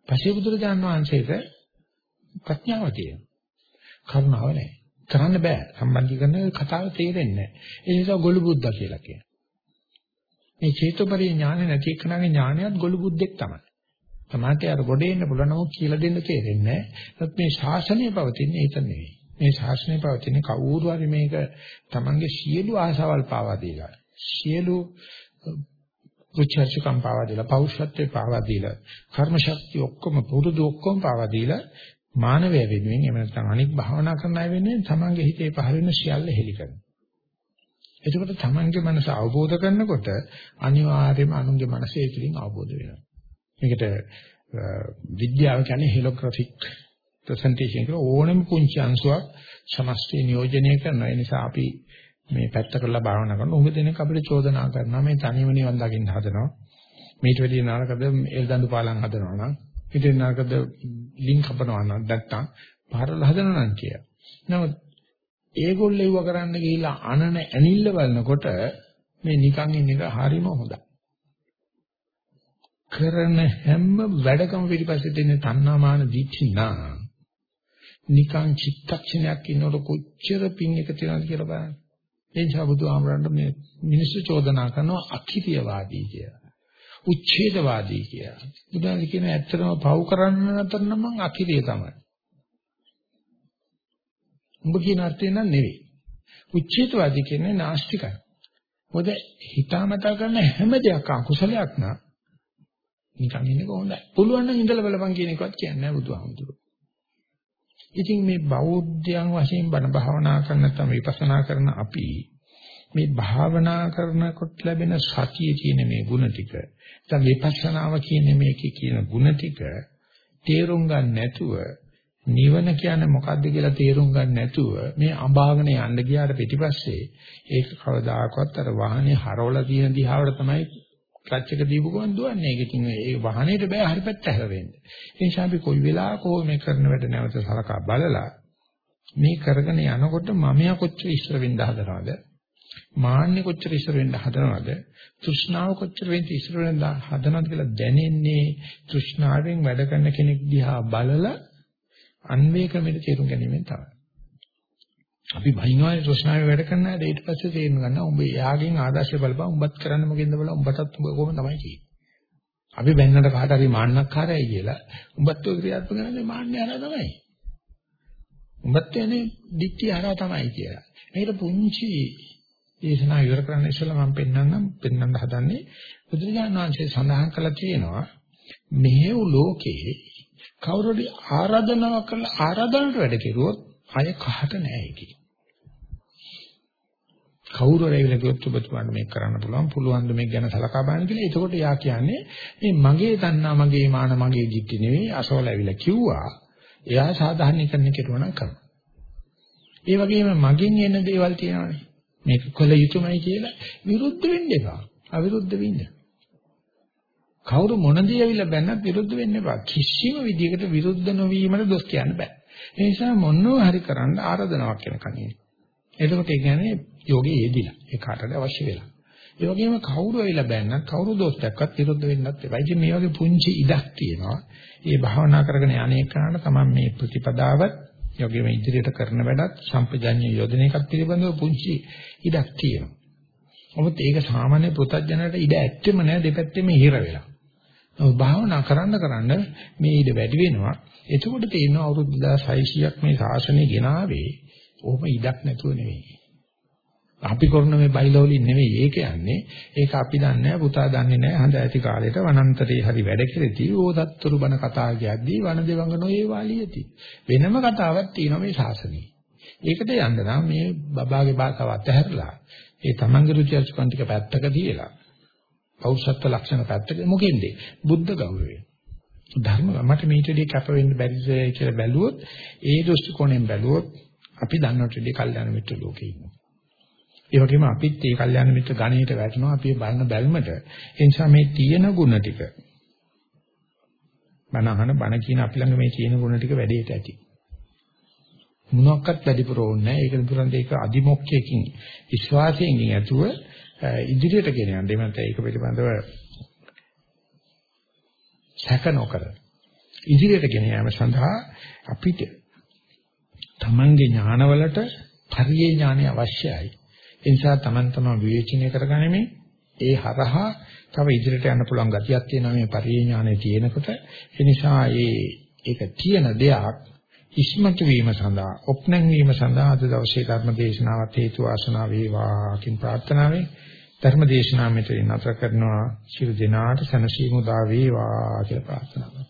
පස්සේ බුදුරජාණන් වහන්සේට ප්‍රඥාව තියෙනවා. කරුණාව නැහැ. කරන්න බෑ. සම්බන්ධීකරණ කතාව තේරෙන්නේ නැහැ. ඒ නිසා ගොළු බුද්ධ කියලා කියනවා. මේ චේතෝපරි ඥාන නැති එකනගේ ඥානයත් ගොළු බුද්දෙක් තමයි. සමාජයේ අර ගොඩේ ඉන්න පුළුවන් නමුත් කියලා දෙන්න තේරෙන්නේ නැහැ. මේ ශාසනය පවතින්නේ ඒක නෙවෙයි. මේ ශාසනය පවතින්නේ කවුරු හරි මේක තමන්ගේ සියලු ආශාවල් පාවා දීලා සියලු රුචර්චකම් පාවා දීලා පෞරුෂත්වේ පාවා දීලා කර්ම ශක්තිය ඔක්කොම පුරුදු ඔක්කොම පාවා දීලා මානවය වෙනුවෙන් එහෙම නැත්නම් අනික් භාවනා කරන අය වෙනුවෙන් තමන්ගේ හිතේ පහළ වෙන සියල්ල හෙලි කරනවා. එතකොට තමන්ගේ මනස අවබෝධ කරනකොට අනිවාර්යයෙන්ම අනුන්ගේ මනසේ තුලින් අවබෝධ වෙනවා. මේකට විද්‍යාව කියන්නේ හෙලෝග්‍රැෆික් ප්‍රසන්ටේෂන් කියලා ඕනම පුංචි අංශුවක් සමස්තය නියෝජනය කරනවා. ඒ නිසා අපි මේ පැත්ත කරලා භාවනා කරන උඹ දෙනෙක් අපිට චෝදනා කරනවා මේ තනියම නිවන් දකින්න හදනවා. මේට වැඩිය නරකද එල්දඬු පාලම් හදනවා නම් ඊට නරකද ලින්ක් හපනවා නම් නැත්තම් පාරල හදනවා නම් කිය. නමුත් ඒගොල්ලෝ ඒව කරන්න ගිහිල්ලා අනන ඇනිල්ල බලනකොට මේ නිකන් ඉන්න එක හරිම හොඳයි. කරන හැම වැඩකම පිටිපස්සේ තියෙන තණ්හාමාන දිච්චි නා නිකන් චිත්තක්ෂණයක් ඉන්නකොට කොච්චර පින් එක තියනවද කියලා බලන්න. ඒ නිසා බුදුහාමරන්ට මේ මිනිස්සු චෝදනා කරනවා අකිරියවාදී කියලා. උච්ඡේදවාදී කියලා. බුදුන් කියන ඇත්තටම පව් කරන්න නැතර නම් මං අකිරිය තමයි. උඹ කියන අර්ථය නන් නෙවෙයි. උච්ඡේදවාදී කියන්නේ නාස්තිකයි. මොකද හිතාමතා කරන හැම දෙයක් අකුසලයක් නා නිකන් ඉන්නක හොඳයි. පුළුවන් නම් ඉඳලා බලපන් කියන එකවත් කියන්නේ නැහැ බුදුහාමුදුරුවෝ. ඉතින් මේ බෞද්ධයන් වශයෙන් බණ භාවනා කරන නැත්නම් විපස්සනා කරන අපි මේ භාවනා කරනකොට ලැබෙන සතියේ තියෙන මේ ಗುಣ ටික දැන් විපස්සනාව කියන්නේ මේකේ කියන ಗುಣ ටික තේරුම් ගන්න නැතුව නිවන කියන්නේ මොකද්ද කියලා තේරුම් ගන්න නැතුව මේ අඹාගෙන යන්න ගියාට පිටිපස්සේ ඒක කවදාකවත් අර වාහනේ හරවලා තියෙන දිහාවට තමයි ක්ලච් එක දීපු ගමන් දුවන්නේ. ඒක ඉතින් ඒ වාහනේට බෑ හරි පැත්ත හැරෙන්න. ඒ නිසා අපි කොයි වෙලාවක හෝ මේ කරන වැඩ නැවත සලකා බලලා මේ කරගෙන යනකොට මමයා කොච්චර ඉස්සර වෙන්න හදනවද? මාන්නේ කොච්චර ඉස්සර වෙන්න හදනවද? තෘෂ්ණාව කොච්චර වෙන්න ඉස්සර වෙන්න හදනවද කියලා දැනෙන්නේ තෘෂ්ණාවෙන් වැඩ කරන කෙනෙක් දිහා බලලා අන්වේ ක්‍රමෙට තේරුම් ගැනීමෙන් තමයි. අපි බහිනවානේ තෘෂ්ණාවේ වැඩ කරන අය ඊට පස්සේ තේරුම් ගන්නවා උඹ එයාගෙන් ආදර්ශය බලපන් උඹත් කරන්න මොකෙන්ද බලලා උඹටත් උඹ කොහොම තමයි කියන්නේ. අපි බැන්නට කාට හරි මාන්නක්කාරයයි කියලා උඹත් ඔය ක්‍රියාත්මක කරන්නේ මාන්නේ හරහා තමයි. උඹත් යන්නේ දික්ටි හරහා තමයි කියලා. මේකට පුංචි දේශනා ඉවර කරන්න ඉස්සෙල්ලා මම පෙන්වන්නම් පෙන්වන්න හදන්නේ බුදුරජාණන් වහන්සේ සඳහන් කළා තියෙනවා මෙහෙව් ලෝකේ කවුරුරි ආරාධනාවක් කරලා ආරාධනාවට වැඩ කෙරුවොත් අය කහට නෑ ඒකේ. කවුරු හරි ඇවිල්ලා කිව්වොත් ඔබතුමාට මේක කරන්න පුළුවන් පුළුවන් ද මේක ගැන සලකා බලන්න කියලා. එතකොට යා කියන්නේ මේ මගේ තණ්හා මගේ මාන මගේ දික්ටි නෙවෙයි අසවල ඇවිල්ලා කිව්වා. එයා සාධාරණීකරණය කෙරුවා නම් කරනවා. ඒ වගේම මගෙන් එන දේවල් තියෙනවානේ. මේක කළ යුතුමයි කියලා විරුද්ධ වෙන්න එපා. අවිරුද්ධ වෙන්න. කවුරු මොන දේ ඇවිල්ලා බැන්නත් විරුද්ධ වෙන්න එපා. කිසිම විදියකට විරුද්ධ නොවීමට දොස් කියන්න බෑ. ඒ නිසා මොනවා හරි කරන්න ආරාධනාවක් වෙනකන් ඉන්නේ. එතකොට ඒ කියන්නේ යෝගේ යෙදිලා ඒ කාටද අවශ්‍ය වෙලා. ඒ වගේම කවුරු ඇවිල්ලා බැන්නත් කවුරු දොස් දැක්කත් විරුද්ධ වෙන්නත් එපා. ඉතින් මේ වගේ පුංචි ඉඩක් තියෙනවා. ඒ භාවනා කරගෙන යන්නේ කරාන තමයි මේ ප්‍රතිපදාවත් යෝගයේ ඉදිරියට කරන වැඩත් සම්පජඤ්ඤ යොදන එකත් පිළිබඳව පුංචි ඉඩක් තියෙනවා. නමුත් ඒක සාමාන්‍ය පුතඥයට ඉඩ ඇත්තෙම නෑ දෙපැත්තෙම හිර වෙලා. නමුත් භාවනා කරන්න කරන්න මේ ඉඩ වැඩි වෙනවා. එතකොට තේරෙනවා අවුරුදු 2600ක් මේ ශාසනය ගෙනාවේ ඕම ඉඩක් නැතුව නෙවෙයි. අපි කරන මේ බයිලෝලින් නෙවෙයි ඒක යන්නේ. ඒක අපි දන්නේ නැහැ පුතා දන්නේ නැහැ හඳ ඇති කාලේට වනන්තරේ හරි වැඩ කෙරෙති ඕදත්තුරු බණ කතා කියද්දී වන දෙවඟ නොයේ වාලියති. වෙනම කතාවක් තියෙනවා මේ ශාසනයේ. ඒකට යන්න නම් මේ බබාගේ භාෂාව අතහැරලා ඒ තමන්ගේ රුචි අරුචිකම් ටික පැත්තක තියලා පෞෂත්ව ලක්ෂණ පැත්තක මොකෙන්ද? බුද්ධ ගෞරවය. ධර්ම මට මේටදී කැප වෙන්න බැරිද කියලා බැලුවොත් ඒ දෘෂ්ටි කෝණයෙන් බැලුවොත් අපි දන්නටදී කල්යාණ මිත්‍ර ලෝකේ ඉන්නවා. ඒ වගේම අපිත් ඒ කල්යාණ මිත්‍ර ගණයට වැටෙනවා අපි බලන බැල්මට. ඒ නිසා මේ තියෙන ಗುಣ ටික බණ අහන බණ කියන අපි ළඟ මේ තියෙන ಗುಣ ටික වැඩේට ඇති. මොනක්වත් වැඩිපුර ඕනේ නැහැ. ඒක දුරන්ට ඒක අදිමොක්කයකින් විශ්වාසයෙන් ඇතුව ඉදිරියට ගෙන යන්න. එමන්ත ඒක පිළිබඳව සැක නොකර ඉදිරියට ගෙන යාම සඳහා අපිට තමන්ගේ ඥානවලට පරියේ ඥානය අවශ්‍යයි. ඒ නිසා තමන් තමන් විවේචනය කරගනිමින් ඒ හරහා තව ඉදිරියට යන්න පුළුවන් ගතියක් තියෙනවා මේ පරියේ ඥානය තියෙනකොට. ඒ නිසා ඒ ඒක තියෙන දෙයක් ඉස්මතු වීම සඳහා, ඔප්නං වීම සඳහා අද දවසේ ධර්ම දේශනාවත් හේතු වාසනා වේවා කින් ප්‍රාර්ථනාවෙන් ධර්ම දේශනාව මෙතන නතර කරනවා. ශිරු දිනාට සනසීමු දා වේවා කියලා ප්‍රාර්ථනා